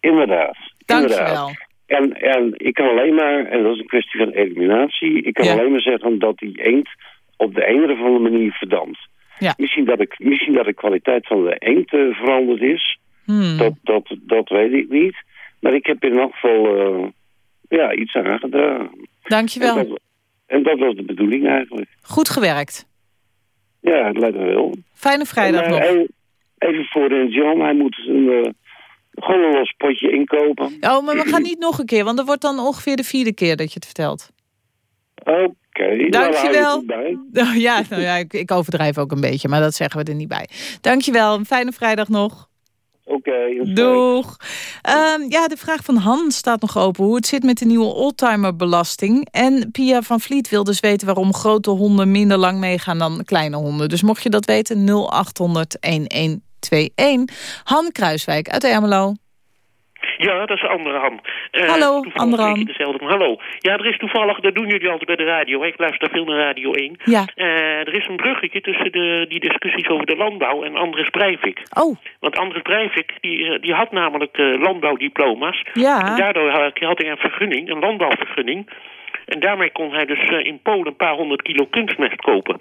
Inderdaad. Dank je inderdaad. wel. En, en ik kan alleen maar, en dat is een kwestie van eliminatie... ik kan Ja. alleen maar zeggen dat die eend op de een of andere manier verdampt. Ja. Misschien, dat ik, misschien dat de kwaliteit van de eend eh, veranderd is. Hmm. Dat, dat, dat weet ik niet. Maar ik heb in elk geval eh, ja, iets aangedragen. Dankjewel. En dat, en dat was de bedoeling eigenlijk. Goed gewerkt. Ja, het lijkt me wel. Fijne vrijdag En, nog. eh, Even, voor Rens Jan, hij moet een, eh, gewoon een los potje inkopen. Oh, maar we gaan niet nog een keer, want dat wordt dan ongeveer de vierde keer dat je het vertelt. Oké, nou, hou ik Dankjewel. Oh, ja, nou ja ik, ik overdrijf ook een beetje, maar dat zeggen we er niet bij. Dankjewel, een fijne vrijdag nog. Oké. Doeg. Ehm, ja, de vraag van Han staat nog open. Hoe het zit met de nieuwe oldtimerbelasting. En Pia van Vliet wil dus weten waarom grote honden minder lang meegaan dan kleine honden. Dus mocht je dat weten, 0800 1121. Han Kruiswijk uit Ermelo. Ja, dat is de andere Han. Eh, Hallo, andere Han. je Dezelfde. Hallo. Ja, er is toevallig, dat doen jullie altijd bij de radio. hè. Ik luister veel naar Radio 1. Ja. Eh, er is een bruggetje tussen de, die discussies over de landbouw en Andres Breivik. Oh. Want Andres Breivik, die, eh, die had namelijk landbouwdiploma's. Ja. En daardoor had hij een vergunning, een landbouwvergunning. En daarmee kon hij dus in Polen een paar honderd kilo kunstmest kopen.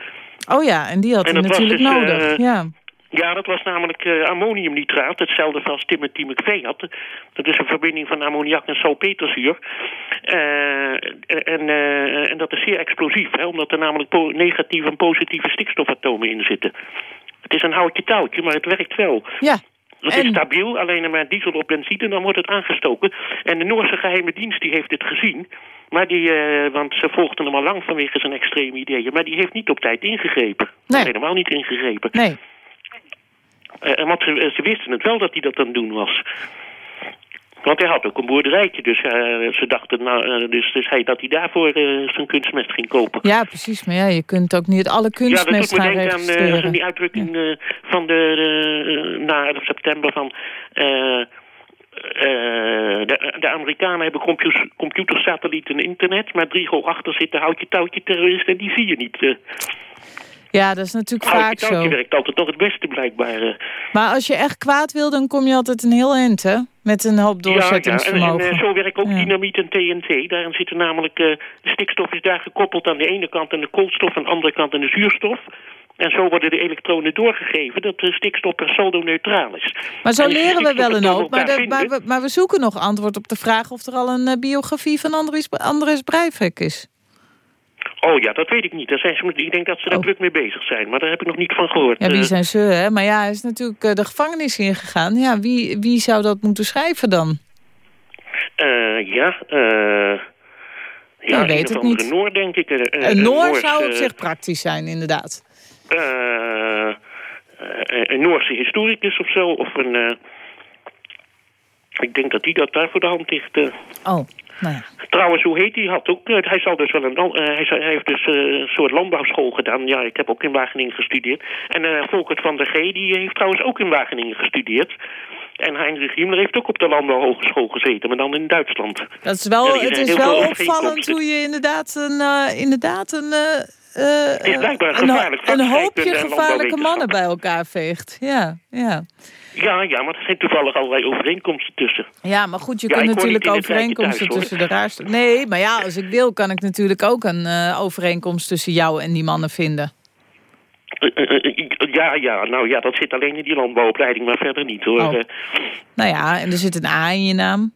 Oh ja, en die had En hij natuurlijk dus, nodig. ja. Ja, dat was namelijk eh, ammoniumnitraat, hetzelfde als Timothy McVeigh had. Dat is een verbinding van ammoniak en salpeterzuur. Eh, en, eh, en dat is zeer explosief, hè, omdat er namelijk negatieve en positieve stikstofatomen in zitten. Het is een houtje touwtje, maar het werkt wel. Ja. Het is stabiel, alleen maar diesel op benzine, dan wordt het aangestoken. En de Noorse geheime dienst die heeft het gezien. Maar die, want ze volgden hem al lang vanwege zijn extreme ideeën. Maar die heeft niet op tijd ingegrepen. Nee. Helemaal niet ingegrepen. Nee. Eh, want ze, ze wisten het wel dat hij dat aan het doen was. Want hij had ook een boerderijtje, dus eh, ze dachten nou, eh, dus, dus hij, dat hij daarvoor eh, zijn kunstmest ging kopen. ja, precies. Maar ja, je kunt ook niet alle Ja, dat kunstmest doet me gaan denken aan eh, die uitdrukking eh, van de, eh, na 11 september van... eh, eh, de, de Amerikanen hebben computers, computersatellieten en internet, maar drie achter zitten houtje touwtje terroristen en die zie je niet. Ja, dat is natuurlijk vaak zo. werkt altijd nog het beste blijkbaar. eh. Maar als je echt kwaad wil, dan kom je altijd een heel eind, hè? Met een hoop Ja, ja, en, doorzettingsvermogen. en zo werkt ook Ja. dynamiet en TNT. Daarin zitten namelijk, eh, de stikstof is daar gekoppeld aan de ene kant aan de koolstof, aan de andere kant aan de zuurstof. En zo worden de elektronen doorgegeven dat de stikstof per saldo neutraal is. Maar zo En leren we wel een hoop. Maar, de- maar, we, maar we zoeken nog antwoord op de vraag... of er al een eh, biografie van Andries, Andres Breivik is. Oh ja, dat weet ik niet. Daar zijn ze, ik denk dat ze daar druk mee bezig zijn, maar daar heb ik nog niet van gehoord. Oh. Ja, wie Eh, zijn ze, hè? Maar ja, hij is natuurlijk eh, de gevangenis ingegaan. Ja, wie, wie zou dat moeten schrijven dan? eh, ja, eh ja, Ik weet een het of andere niet. Noor, denk ik. Een Noor zou op zich praktisch zijn, inderdaad. eh, een Noorse historicus of zo, of een... Ik denk dat hij dat daar voor de hand ligt. Oh, nou ja. Trouwens, hoe heet hij? Had ook, eh, hij, zal dus wel een, eh, hij, zal- hij heeft dus eh, een soort landbouwschool gedaan. Ja, ik heb ook in Wageningen gestudeerd. En eh Volkert van der G. die heeft trouwens ook in Wageningen gestudeerd. En Heinrich Himmler heeft ook op de landbouwhogeschool gezeten, maar dan in Duitsland. Dat is wel, Ja, het is wel opvallend hoe je inderdaad een, inderdaad een, Het is blijkbaar een, een hoopje gevaarlijke mannen bij elkaar veegt. Ja, ja. Ja, ja, maar er zijn toevallig allerlei overeenkomsten tussen. ja, maar goed, je Ja, kunt natuurlijk overeenkomsten thuis, tussen de raarste... Nee, maar ja, als ik wil kan ik natuurlijk ook een eh, overeenkomst tussen jou en die mannen vinden. Eh, eh, ja, ja, nou ja, dat zit alleen in die landbouwopleiding, maar verder niet hoor. Oh. Nou ja, en er zit een A in je naam.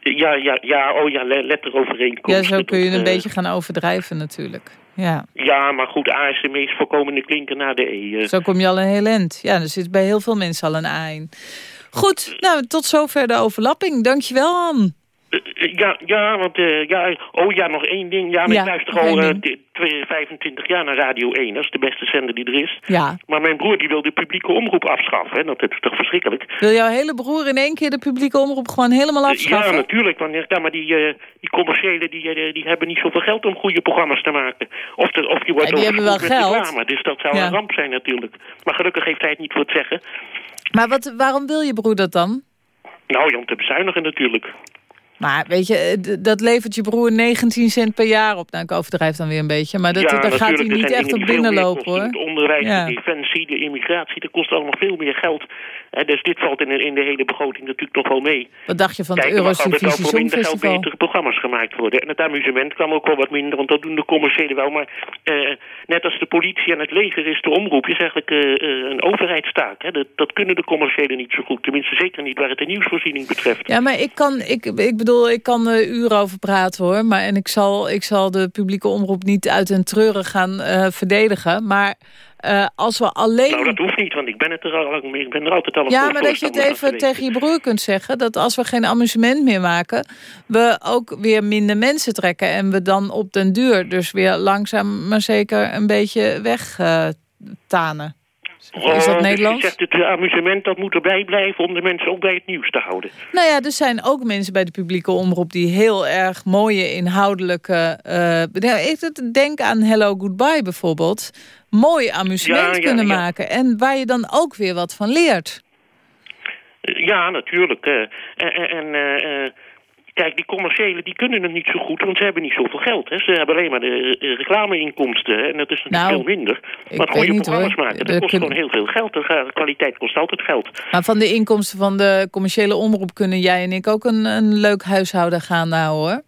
ja, ja, ja, oh ja, le- letterovereenkomsten. Ja, zo kun je een beetje gaan overdrijven natuurlijk. Ja, Ja, maar goed, A is de meest voorkomende klinker na de E. eh. zo kom je al een heel eind. Ja, er zit bij heel veel mensen al een A in. Goed, nou, tot zover de overlapping. Dankjewel, Han. Eh, eh, Ja, ja, want eh, ja, oh ja, nog één ding. Ja, Ja, ik luister al twee- 25 jaar naar Radio 1. Dat is de beste zender die er is. Ja. Maar mijn broer die wil de publieke omroep afschaffen. Hè? Dat is toch verschrikkelijk? Wil jouw hele broer in één keer de publieke omroep gewoon helemaal Ja, afschaffen? natuurlijk. Want, ja, maar die, die commerciële die, die hebben niet zoveel geld om goede programma's te maken. Of, de, of je wordt Ja, die hebben wel overspoeld met geld. reclame. Dus dat zou Ja. een ramp zijn natuurlijk. Maar gelukkig heeft hij het niet voor het zeggen. Maar wat, waarom wil je broer dat dan? Nou, ja, om te bezuinigen natuurlijk. Maar weet je, eh, dat levert je broer 19 cent per jaar op. Nou, ik overdrijf dan weer een beetje. Maar dat, ja, daar gaat hij er niet echt op binnenlopen, hoor. Het onderwijs, Ja. de defensie, de immigratie, dat kost allemaal veel meer geld. Dus dit valt in de, in de hele begroting natuurlijk nog wel mee. Wat dacht je van het Kijk, er wel geld Songfestival? betere programma's gemaakt worden. En het amusement kwam ook wel wat minder, want dat doen de commerciële wel. Maar eh, net als de politie en het leger is de omroep is eigenlijk eh, een overheidstaak. Hè. Dat, dat kunnen de commerciële niet zo goed. Tenminste, zeker niet waar het de nieuwsvoorziening betreft. Ja, maar ik kan, ik, ik bedoel, ik kan er uren over praten hoor. Maar, en ik zal, ik zal de publieke omroep niet uit een treuren gaan eh, verdedigen. Maar eh, als we alleen... Nou, dat hoeft niet, want ik ben, het er, al, ik ben er altijd al Ja, maar dat je het even tegen je broer kunt zeggen... dat als we geen amusement meer maken... we ook weer minder mensen trekken... en we dan op den duur dus weer langzaam maar zeker een beetje wegtanen. Is dat Nederlands? je zegt het amusement dat moet erbij blijven om de mensen ook bij het nieuws te houden. Nou ja, er zijn ook mensen bij de publieke omroep... die heel erg mooie inhoudelijke... ik denk aan Hello Goodbye bijvoorbeeld... mooi amusement Ja, kunnen ja. maken. En waar je dan ook weer wat van leert. Eh, Ja, natuurlijk. eh, en kijk, die commerciële die kunnen het niet zo goed, want ze hebben niet zoveel geld. Hè. Ze hebben alleen maar de reclameinkomsten en dat is natuurlijk Nou, veel minder. Maar goede programma's hoor. maken, dat kost kunnen- gewoon heel veel geld. De kwaliteit kost altijd geld. Maar van de inkomsten van de commerciële omroep... kunnen jij en ik ook een, een leuk huishouden gaan nou hoor.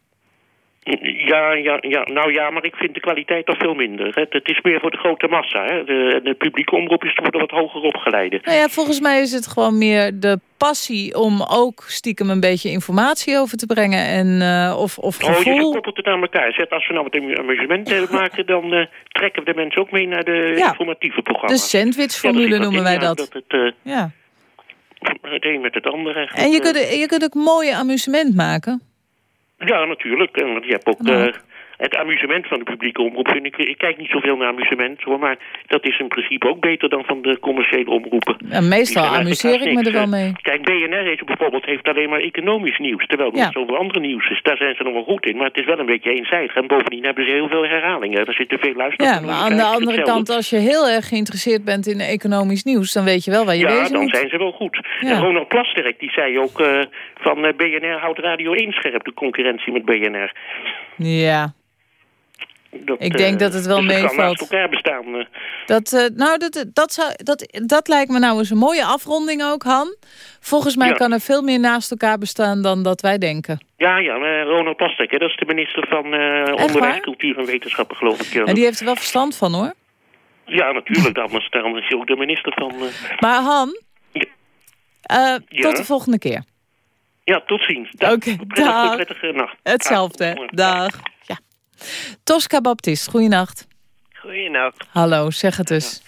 Ja, ja, ja, nou ja, maar ik vind de kwaliteit toch veel minder. hè. Het is meer voor de grote massa. Hè. De, de publieke omroep is voor de wat hoger opgeleide. Nou ja, volgens mij is het gewoon meer de passie... om ook stiekem een beetje informatie over te brengen. En, eh, of, of Oh, je gevoel. koppelt het aan elkaar. Zet, als we nou wat amu- amusement eh, maken, dan eh, trekken we de mensen ook mee naar de Ja. informatieve de programma's. sandwichformule Ja, er zit noemen wij dat. het, Ja. het een met het andere. En je kunt, je kunt ook mooie amusement maken. Ja, natuurlijk. En Want je hebt ook Nou. Het amusement van de publieke omroep. Vind ik, ik kijk niet zoveel naar amusement, hoor, maar dat is in principe ook beter dan van de commerciële omroepen. En meestal amuseer ik me er wel eh. mee. Kijk, BNR is bijvoorbeeld heeft alleen maar economisch nieuws, terwijl er Ja. zoveel andere nieuws is. Daar zijn ze nog wel goed in, maar het is wel een beetje eenzijdig. En bovendien hebben ze heel veel herhalingen. Er zitten veel luisteraars. Ja, maar aan de andere kant, als je heel erg geïnteresseerd bent in economisch nieuws... dan weet je wel waar je ja, bezig dan bent. zijn ze wel goed. Ja. En Ronald Plasterk die zei ook eh, van eh, BNR houdt Radio 1 scherp, de concurrentie met BNR. Ja, Dat, Ik denk dat het wel dus kan meevalt. naast elkaar bestaan. eh. dat, eh, nou, dat, dat, zou, dat, dat lijkt me nou eens een mooie afronding ook, Han. Volgens mij Ja. kan er veel meer naast elkaar bestaan dan dat wij denken. Ja, ja, Ronald Plasterk, hè, dat is de minister van eh, Onderwijs? Cultuur en Wetenschappen, geloof ik. Ja, En die heeft er wel verstand van, hoor. ja natuurlijk, anders, daarom is hij ook de minister van... eh, Maar Han, Ja. Ja. tot de volgende keer. ja, tot ziens. Oké, Prettige- dag. Prettige nacht. Hetzelfde, dag. Tosca Baptist, goeienacht. Goeienacht. Hallo, zeg het eens.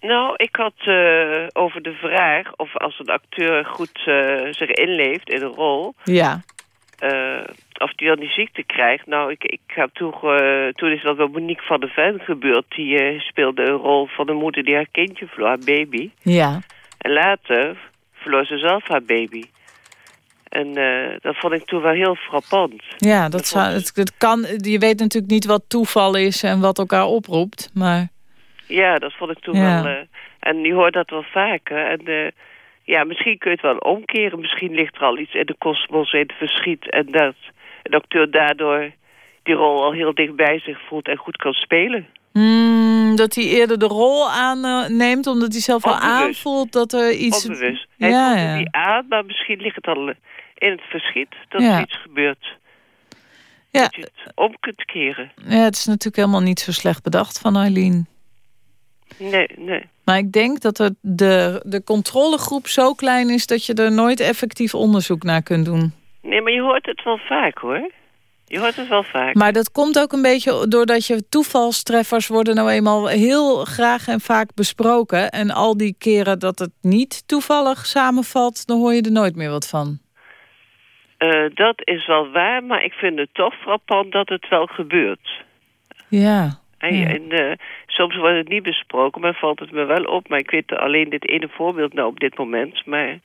Nou, ik had eh, over de vraag of als een acteur goed eh, zich inleeft in een rol... Ja. eh, of die dan die ziekte krijgt. Nou, ik, ik heb toen, toen is dat bij Monique van der Ven gebeurd. Die speelde een rol van de moeder die haar kindje verloor, haar baby. Ja. En later verloor ze zelf haar baby. En eh, dat vond ik toen wel heel frappant. Ja, dat zou, het, het kan, je weet natuurlijk niet wat toeval is en wat elkaar oproept. Maar Ja, dat vond ik toen Ja. wel... eh, en je hoort dat wel vaker. En eh, ja, misschien kun je het wel omkeren. Misschien ligt er al iets in de kosmos, in het verschiet. En dat een acteur daardoor die rol al heel dicht bij zich voelt en goed kan spelen. Hmm, dat hij eerder de rol aanneemt omdat hij zelf al Onbewust. aanvoelt dat er iets... Onbewust. Hij Ja, voelt ja. niet aan, maar misschien ligt het al in het verschiet dat Ja. er iets gebeurt. Ja. Dat je het om kunt keren. ja, het is natuurlijk helemaal niet zo slecht bedacht van Eileen. Nee, nee. Maar ik denk dat er de, de controlegroep zo klein is... dat je er nooit effectief onderzoek naar kunt doen. Nee, maar je hoort het wel vaak hoor. Je hoort het wel vaak. Maar dat komt ook een beetje doordat je toevalstreffers worden nou eenmaal heel graag en vaak besproken. En al die keren dat het niet toevallig samenvalt, dan hoor je er nooit meer wat van. Eh, dat is wel waar, maar ik vind het toch frappant dat het wel gebeurt. Ja. En, Ja. en, eh, soms wordt het niet besproken, maar valt het me wel op. Maar ik weet alleen dit ene voorbeeld nou op dit moment. Maar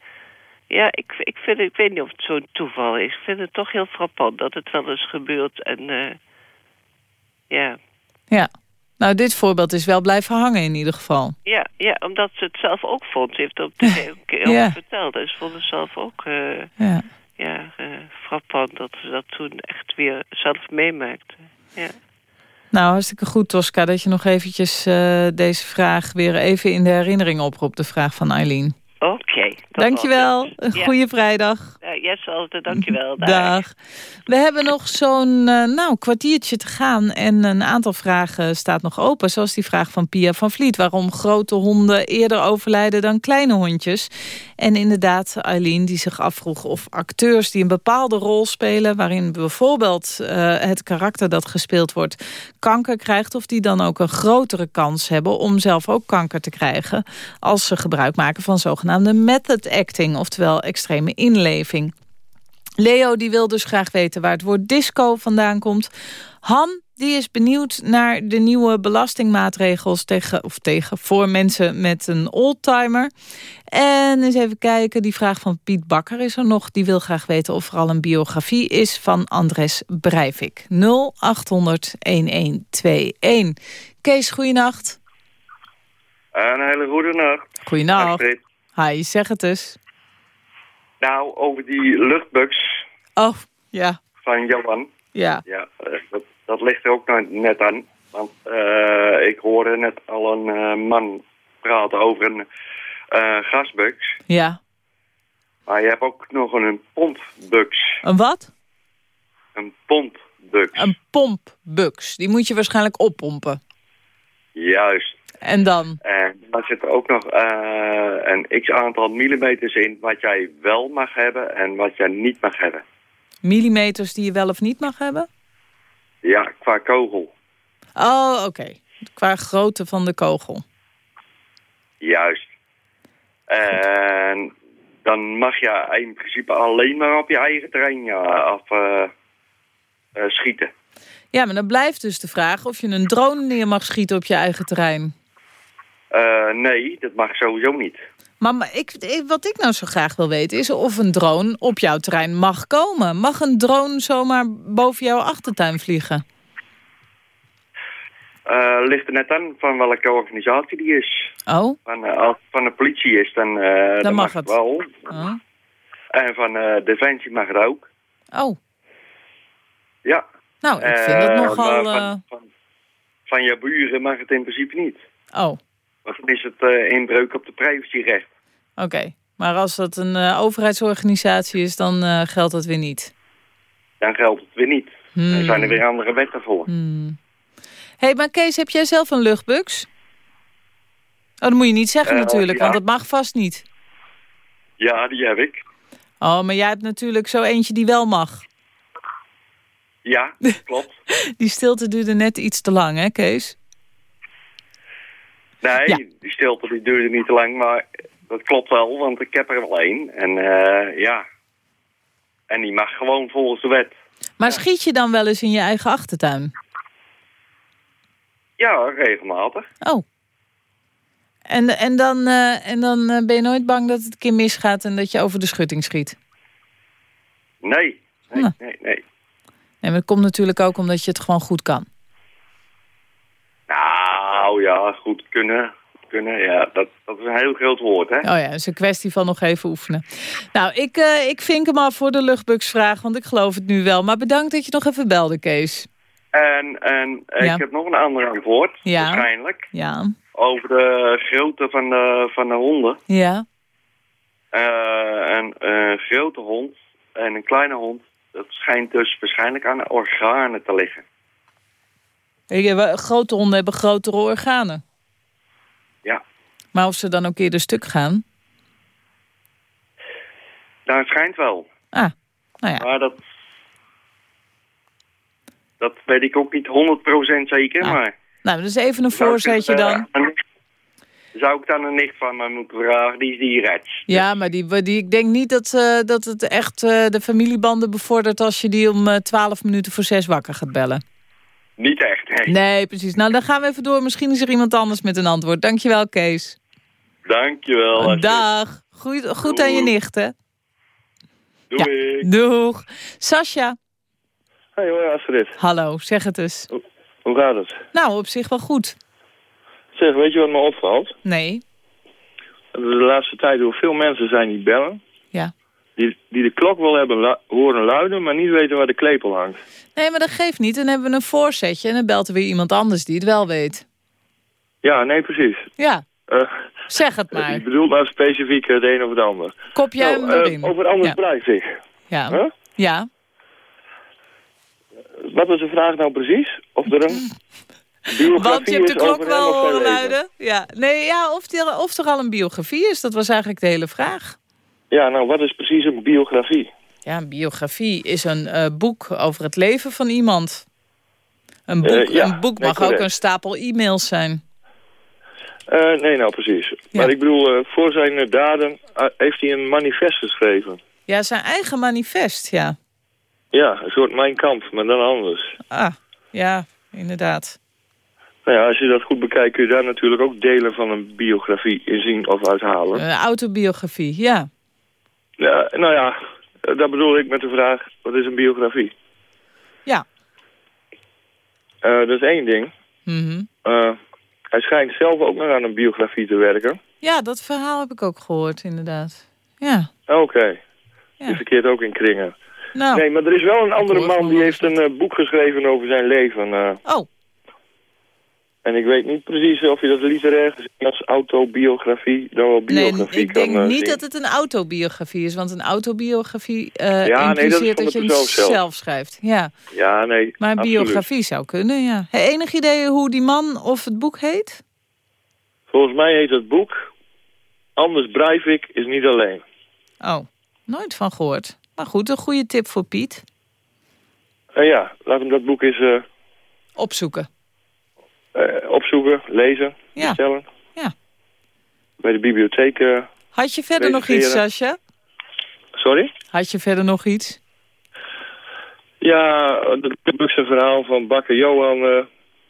ja, ik, ik, vind, ik weet niet of het zo'n toeval is. Ik vind het toch heel frappant dat het wel eens gebeurt. En eh, ja. Ja. Nou, dit voorbeeld is wel blijven hangen in ieder geval. Ja, ja, omdat ze het zelf ook vond. Ze heeft er op de Ja. verteld. Dus ze vond het zelf ook Ja. Ja, eh, frappant dat ze dat toen echt weer zelf meemaakte. Ja. Nou, hartstikke goed, Tosca, dat je nog eventjes eh, deze vraag weer even in de herinnering oproept. De vraag van Eileen. Oké. Dankjewel. Een goede vrijdag. Ja, jij hetzelfde, dankjewel. Dag. Dag. We hebben nog zo'n eh, nou, kwartiertje te gaan en een aantal vragen staat nog open. Zoals die vraag van Pia van Vliet. Waarom grote honden eerder overlijden dan kleine hondjes. En inderdaad, Eileen die zich afvroeg of acteurs die een bepaalde rol spelen... waarin bijvoorbeeld eh, het karakter dat gespeeld wordt kanker krijgt... of die dan ook een grotere kans hebben om zelf ook kanker te krijgen... als ze gebruik maken van zogenaamde method acting, oftewel extreme inleving. Leo die wil dus graag weten waar het woord disco vandaan komt. Han die is benieuwd naar de nieuwe belastingmaatregels tegen, of tegen voor mensen met een oldtimer. En eens even kijken, die vraag van Piet Bakker is er nog. Die wil graag weten of er al een biografie is van Andres Breivik. 0800 1121. Kees, goeienacht. Een hele goede nacht. Goeienacht. Hi, zeg het eens. Nou, over die luchtbugs Oh, ja, van Johan. ja. Ja, eh, dat, dat ligt er ook net aan. Want eh, ik hoorde net al een eh, man praten over een eh gasbugs. Ja. Maar je hebt ook nog een pompbugs. Een wat? Een pompbugs. Een pompbugs. Die moet je waarschijnlijk oppompen. Juist. En dan? En daar zit er ook nog eh, een x-aantal millimeters in wat jij wel mag hebben en wat jij niet mag hebben. Millimeters die je wel of niet mag hebben? Ja, qua kogel. Oh, oké. Qua grootte van de kogel. Juist. En dan mag je in principe alleen maar op je eigen terrein ja, af eh, eh, schieten. Ja, maar dan blijft dus de vraag of je een drone neer mag schieten op je eigen terrein. Eh, nee, dat mag sowieso niet. Maar, maar ik, ik- wat ik nou zo graag wil weten is of een drone op jouw terrein mag komen. Mag een drone zomaar boven jouw achtertuin vliegen? Eh ligt er net aan van welke organisatie die is. Oh, Van, eh, als het van de politie is, dan, eh, dan, mag het wel. oh. En van Defensie mag het ook. oh. Ja. Nou, ik vind het nogal... eh, Van, van, van je buren mag het in principe niet. Oh, Dan is het eh, inbreuk op de privacyrecht. oké. Maar als dat een eh, overheidsorganisatie is, dan eh, geldt dat weer niet. Dan geldt het weer niet. Hmm. Dan zijn er weer andere wetten voor. Hmm. Hé, hey, maar Kees, heb jij zelf een luchtbux? Oh, dat moet je niet zeggen Eh, natuurlijk, ja. want dat mag vast niet. Ja, die heb ik. Oh, maar jij hebt natuurlijk zo eentje die wel mag. Ja, klopt. Die stilte duurde net iets te lang, hè, Kees? Nee, Ja. die stilte die duurde niet te lang, maar dat klopt wel, want ik heb er wel één. En eh, ja, en die mag gewoon volgens de wet. Maar schiet je dan wel eens in je eigen achtertuin? Ja, regelmatig. Oh. En, en dan, eh, en dan eh, ben je nooit bang dat het een keer misgaat en dat je over de schutting schiet? Nee, nee, Hm. nee, nee. Nee, maar dat komt natuurlijk ook omdat je het gewoon goed kan. Goed kunnen. Kunnen, ja, dat, dat is een heel groot woord, hè? Oh ja, het is een kwestie van nog even oefenen. Nou, ik, eh, ik vink hem af voor de luchtbugsvraag, want ik geloof het nu wel. Maar bedankt dat je nog even belde, Kees. En, en Ja. ik heb nog een ander antwoord, Ja. waarschijnlijk. Ja. Over de grootte van de, van de honden. Ja. Eh, een eh, grote hond en een kleine hond, dat schijnt dus waarschijnlijk aan de organen te liggen. Eh, grote honden hebben grotere organen. Ja. Maar of ze dan ook eerder stuk gaan? Nou, het schijnt wel. Ah, nou ja. Maar dat... Dat weet ik ook niet 100% zeker, maar... Nou, dat is even een voorzetje eh, dan. Zou ik dan een nicht van me moeten vragen, die is die redt. Ja, maar die, die, ik denk niet dat, eh, dat het echt eh, de familiebanden bevordert... als je die om eh, 12 minuten voor 6 wakker gaat bellen. Niet echt, nee. Nee, precies. Nou, dan gaan we even door. Misschien is er iemand anders met een antwoord. Dankjewel, Kees. Dankjewel. Dag. Goed, goed aan je nicht, hè? Doei. Doeg. Sascha. Hey, hoi Astrid. Hallo, zeg het eens. Hoe gaat het? Nou, op zich wel goed. Zeg, weet je wat me opvalt? Nee. De laatste tijd hoe veel mensen zijn die bellen. Ja. Die, die de klok wel hebben horen luiden, maar niet weten waar de klepel hangt. Nee, maar dat geeft niet. Dan hebben we een voorzetje en dan belt er weer iemand anders die het wel weet. Ja, nee, precies. Ja, Eh, zeg het maar. ik bedoel nou specifiek het een of het ander. Kop jij Nou, hem eh, erin. over anders Ja. prijzig. Ja. Huh? Ja. Wat was de vraag nou precies? Of er een Want je hebt de klok wel horen luiden. Ja. Nee, ja, of, die, of er al een biografie is. Dat was eigenlijk de hele vraag. Ja, nou, wat is precies een biografie? Ja, een biografie is een eh, boek over het leven van iemand. Een boek, Eh, ja, een boek nee, mag ook een stapel e-mails zijn. Eh, nee, nou precies. Maar ik bedoel, voor zijn daden heeft hij een manifest geschreven. Ja, zijn eigen manifest, ja. Ja, een soort Mijn Kamp, maar dan anders. Ah, ja, inderdaad. Nou ja, als je dat goed bekijkt kun je daar natuurlijk ook delen van een biografie in zien of uithalen. Een autobiografie, ja. Ja, nou ja, dat bedoel ik met de vraag, wat is een biografie? Ja. Eh, dat is één ding. Mhm. Eh, hij schijnt zelf ook nog aan een biografie te werken. Ja, dat verhaal heb ik ook gehoord, inderdaad. Ja. Oké. Die verkeert ook in kringen. Nou, Nee, maar er is wel een andere man die heeft een eh, boek geschreven over zijn leven. Oh. En ik weet niet precies of je dat literair gezien als autobiografie dan wel nee, biografie ik kan denk eh, niet zien. dat het een autobiografie is. Want een autobiografie eh Ja, nee, dat is impliceert van dat je persoon zelf. zelf schrijft. Ja. Ja, nee, Maar een absoluut. biografie zou kunnen, ja. Enig idee hoe die man of het boek heet? Volgens mij heet het boek Anders Breivik is niet alleen. Oh, nooit van gehoord. Maar goed, een goede tip voor Piet. En ja, laat hem dat boek eens eh, Opzoeken. Eh, opzoeken, lezen, Ja. bestellen. Ja. Bij de bibliotheek. eh, Had je verder nog iets. Sascha? sorry? Had je verder nog iets? Ja, het Bukse verhaal van Bakker Johan. eh,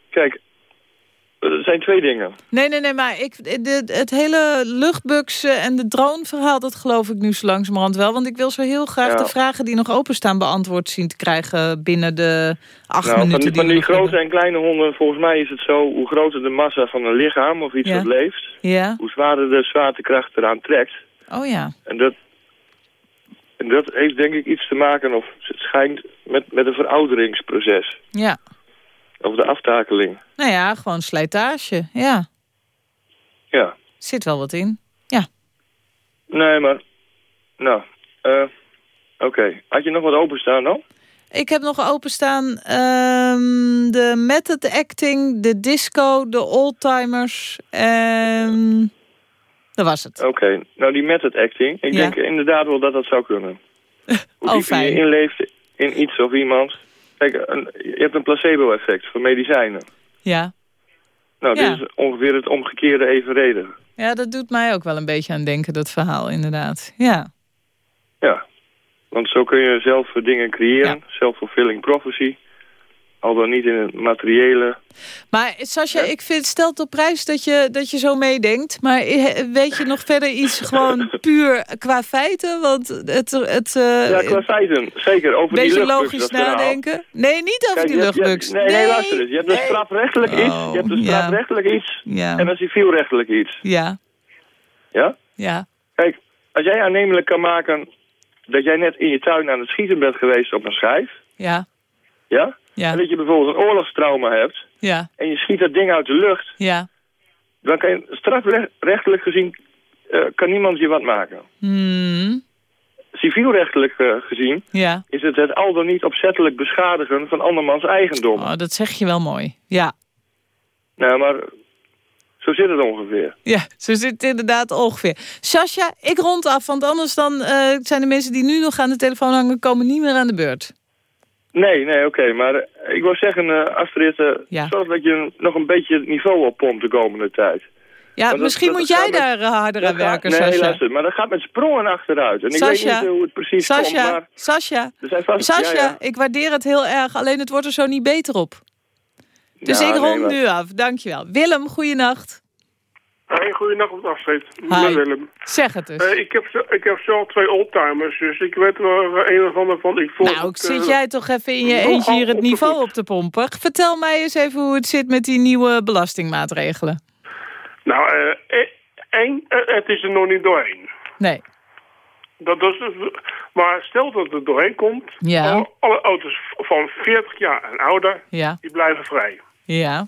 kijk, er zijn twee dingen. Nee, nee, nee, maar ik, de, het hele luchtbuksen en de droneverhaal... dat geloof ik nu zo langzamerhand wel. Want ik wil zo heel graag Ja. de vragen die nog openstaan... beantwoord zien te krijgen binnen de acht Nou, van, minuten die- die van die hebben. grote en kleine honden, volgens mij is het zo... hoe groter de massa van een lichaam of iets Ja. dat leeft... Ja? hoe zwaarder de zwaartekracht eraan trekt. Oh ja. En dat, en dat heeft denk ik iets te maken, of het schijnt, met, met een verouderingsproces. Ja. Of de aftakeling. Nou ja, gewoon slijtage. Ja. Ja. Zit wel wat in. Ja. Nee, maar... Nou, eh... Oké. Had je nog wat openstaan dan? Ik heb nog openstaan ehm, de method acting, de disco, de oldtimers. En dat was het. Oké. Nou, die method acting. Ik Ja. denk inderdaad wel dat dat zou kunnen. Hoe Oh, dieper je inleeft in iets of iemand... Kijk, een, je hebt een placebo-effect voor medicijnen. Ja. Nou, Ja. dit is ongeveer het omgekeerde evenredig. ja, dat doet mij ook wel een beetje aan denken, dat verhaal inderdaad. Ja. Ja, want zo kun je zelf dingen creëren, self-fulfilling prophecy. Al dan niet in het materiële. Maar Sascha, ik vind, stel het op prijs dat je, dat je zo meedenkt. Maar eh, weet je nog verder iets gewoon puur qua feiten? Want het... het eh, ja, qua feiten, zeker. Over beetje die logisch verhaal. nadenken. Nee, niet over Kijk, die luchtbugs. Nee, nee, luister eens. Je hebt een strafrechtelijk iets, je hebt een ja. strafrechtelijk iets Ja. en een civielrechtelijk iets. Ja, Ja? ja. Kijk, als jij aannemelijk kan maken dat jij net in je tuin aan het schieten bent geweest op een schijf, Ja, ja? Ja. En dat je bijvoorbeeld een oorlogstrauma hebt ja, en je schiet dat ding uit de lucht, ja. dan kan je strafrechtelijk gezien eh, kan niemand je wat maken. Hmm, Civielrechtelijk eh, gezien ja. is het het al dan niet opzettelijk beschadigen van andermans eigendom. Oh, dat zeg je wel mooi. Ja. Nou, maar zo zit het ongeveer. Ja, zo zit het inderdaad ongeveer. Sascha, ik rond af, want anders dan eh, zijn de mensen die nu nog aan de telefoon hangen... komen niet meer aan de beurt. Nee, nee, oké. maar eh, ik wil zeggen, eh, Astrid, eh, Ja. zorg dat je nog een beetje het niveau oppompt de komende tijd. Ja, misschien dat moet jij daar harder aan werken, Nee, Sascha. luister, maar dat gaat met sprongen achteruit. En ik weet niet hoe het precies Sascha, komt, maar... Sascha, zijn vast... Sascha, ja, ja. ik waardeer het heel erg, alleen het wordt er zo niet beter op. Dus ik nee, rond maar- nu af, dankjewel. Willem, goeienacht. Hey, goedenacht, Astrid. Ik Hi. Willem. Zeg het eens. Eh, ik, heb, zo- ik heb zelf twee oldtimers, dus ik weet er een of ander van. Ik voel nou, het, zit eh, jij toch even in je eentje hier het op niveau op te pompen. Vertel mij eens even hoe het zit met die nieuwe belastingmaatregelen. Nou, eh, één, het is er nog niet doorheen. Nee. Dat is, maar stel dat het er doorheen komt, Ja. alle, alle auto's van 40 jaar en ouder, Ja, die blijven vrij. ja,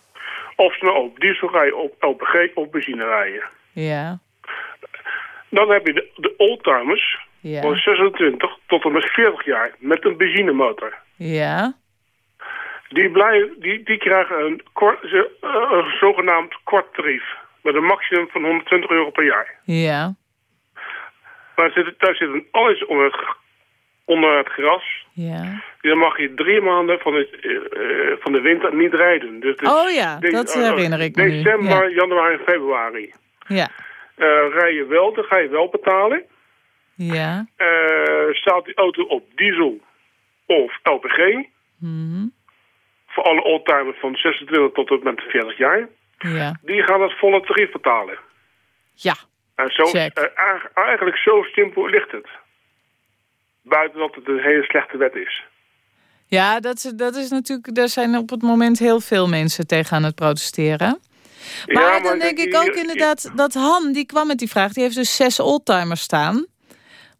Of ze nou op diesel rijden, op LPG of benzine rijden. ja, Dan heb je de, de oldtimers Ja. van 26 tot en met 40 jaar met een benzinemotor. ja, Die, blijven, die, die krijgen een, kort, eh, een zogenaamd kort tarief. Met een maximum van 120 euro per jaar. ja, Maar er zit, daar zit een alles onder het, gras. ja. Dan mag je drie maanden van, het, eh, van de winter niet rijden. Dus Oh ja, de- dat herinner ik me. December, Ja. januari en februari. Ja, Eh, rij je wel, dan ga je wel betalen. ja. Eh, staat die auto op diesel of LPG... mhm, voor alle oldtimers van 26 tot en met 40 jaar... Ja, die gaan het volle tarief betalen. ja, En zo, eigenlijk zo simpel ligt het. Buiten dat het een hele slechte wet is. ja dat, is- dat is natuurlijk... Daar zijn op het moment heel veel mensen tegen aan het protesteren. Maar, Ja, maar dan denk ik ook inderdaad dat Han, die kwam met die vraag... die heeft dus zes oldtimers staan.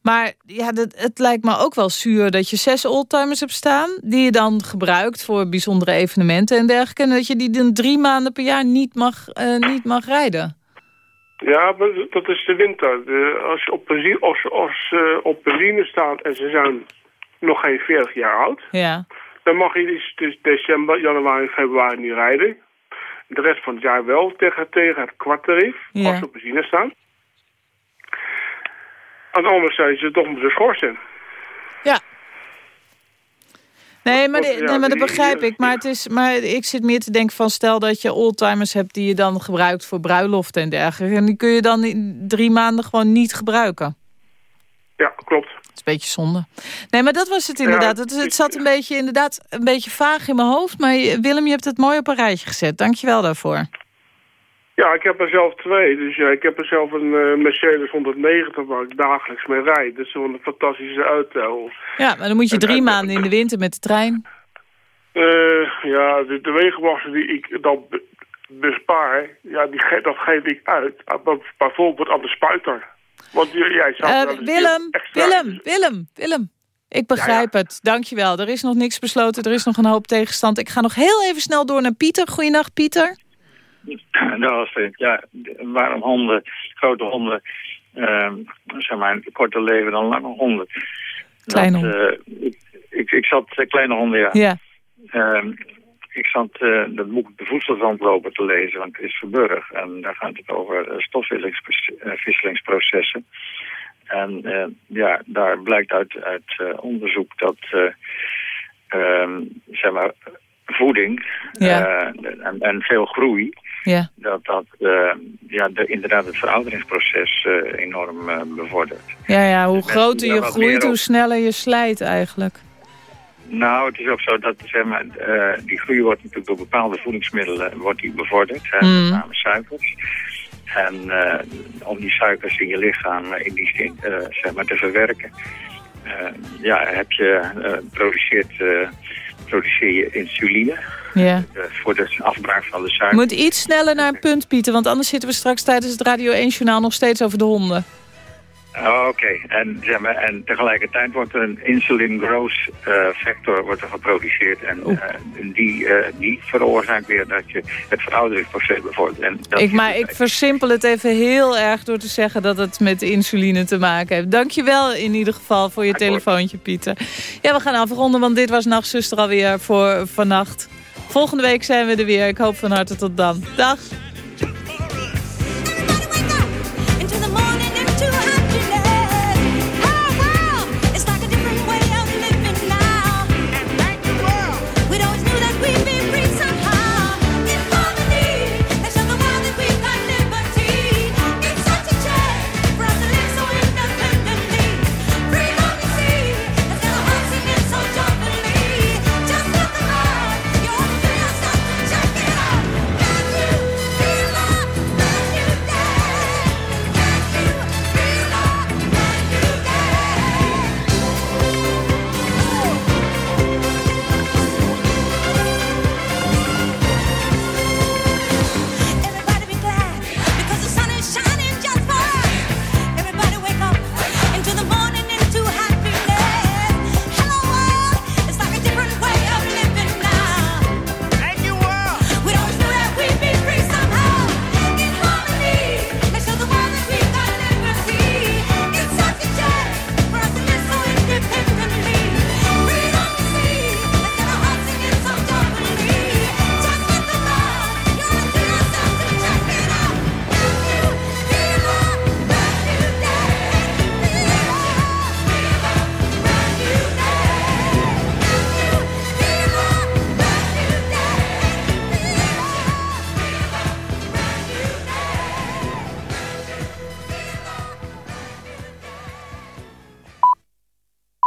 Maar ja, dat, het lijkt me ook wel zuur dat je zes oldtimers hebt staan... die je dan gebruikt voor bijzondere evenementen en dergelijke... en dat je die dan drie maanden per jaar niet mag, eh, niet mag rijden. Ja, maar dat is de winter. De, als je op als, als ze op benzine staan en ze zijn nog geen 40 jaar oud... Ja, dan mag je dus, dus december, januari, februari niet rijden. De rest van het jaar wel tegen, tegen het kwarttarief, Ja. als ze op benzine staan. En anders zijn ze toch moeten schorsen. Ja. Nee, maar, die- nee, maar dat begrijp ik. Maar, het is, maar ik zit meer te denken van... stel dat je oldtimers hebt die je dan gebruikt voor bruiloften en dergelijke. En die kun je dan in drie maanden gewoon niet gebruiken. Ja, klopt. Dat is een beetje zonde. Nee, maar dat was het inderdaad. het, het zat een beetje, inderdaad een beetje vaag in mijn hoofd. Maar Willem, je hebt het mooi op een rijtje gezet. Dank je wel daarvoor. Ja, ik heb er zelf twee. Dus ja, ik heb er zelf een eh, Mercedes 190 waar ik dagelijks mee rijd. Dat is zo'n fantastische auto. Ja, maar dan moet je drie maanden in de winter met de trein. Eh, ja, de, de wegenwassen die ik dan be- bespaar, ja, die ge dat geef ik uit. Bijvoorbeeld aan de spuiter. Want jij zou eens Willem, extra- Willem, Willem, Willem. Ik begrijp het. Dank je wel. Er is nog niks besloten. Er is nog een hoop tegenstand. Ik ga nog heel even snel door naar Pieter. Goeienacht, Pieter. Dat was het. Ja, waarom honden, grote honden, ehm, zeg maar, korter leven dan lange honden? Kleine Dat, eh, ik, ik, ik zat, eh, kleine honden, ja. Ja. Ehm, ik zat eh dat boek De Voedselzandloper te lezen van Chris Verburg. En daar gaat het over stofwisselingsprocessen. En ja, daar blijkt uit, uit onderzoek dat eh, ehm, zeg maar, voeding Ja. en, en veel groei Ja. dat dat eh, ja, de, inderdaad het verouderingsproces eh, enorm eh, bevordert. Ja, ja, hoe groter daar je groeit, hoe sneller je slijt eigenlijk. Nou, het is ook zo dat zeg maar, die groei wordt natuurlijk door bepaalde voedingsmiddelen wordt die bevorderd. Hè, Mm. Met name suikers. En om die suikers in je lichaam in die zin, zeg maar, te verwerken, ja, heb je, produceert, produceer je insuline Ja. eh, voor de afbraak van de Je suiker. moet iets sneller naar een punt, Pieter. Want anders zitten we straks tijdens het Radio 1-journaal nog steeds over de honden. Oh, Oké, en, zeg maar, en tegelijkertijd wordt er een insulin growth eh, factor wordt er geproduceerd. En eh, die, eh, die veroorzaakt weer dat je het verouderingsproces bevordert. En dat Ik, maar ik versimpel het even heel erg door te zeggen dat het met insuline te maken heeft. Dankjewel in ieder geval voor je telefoontje, Pieter. Ja, we gaan afronden, want dit was Nachtzuster alweer voor vannacht. Volgende week zijn we er weer. Ik hoop van harte tot dan. Dag.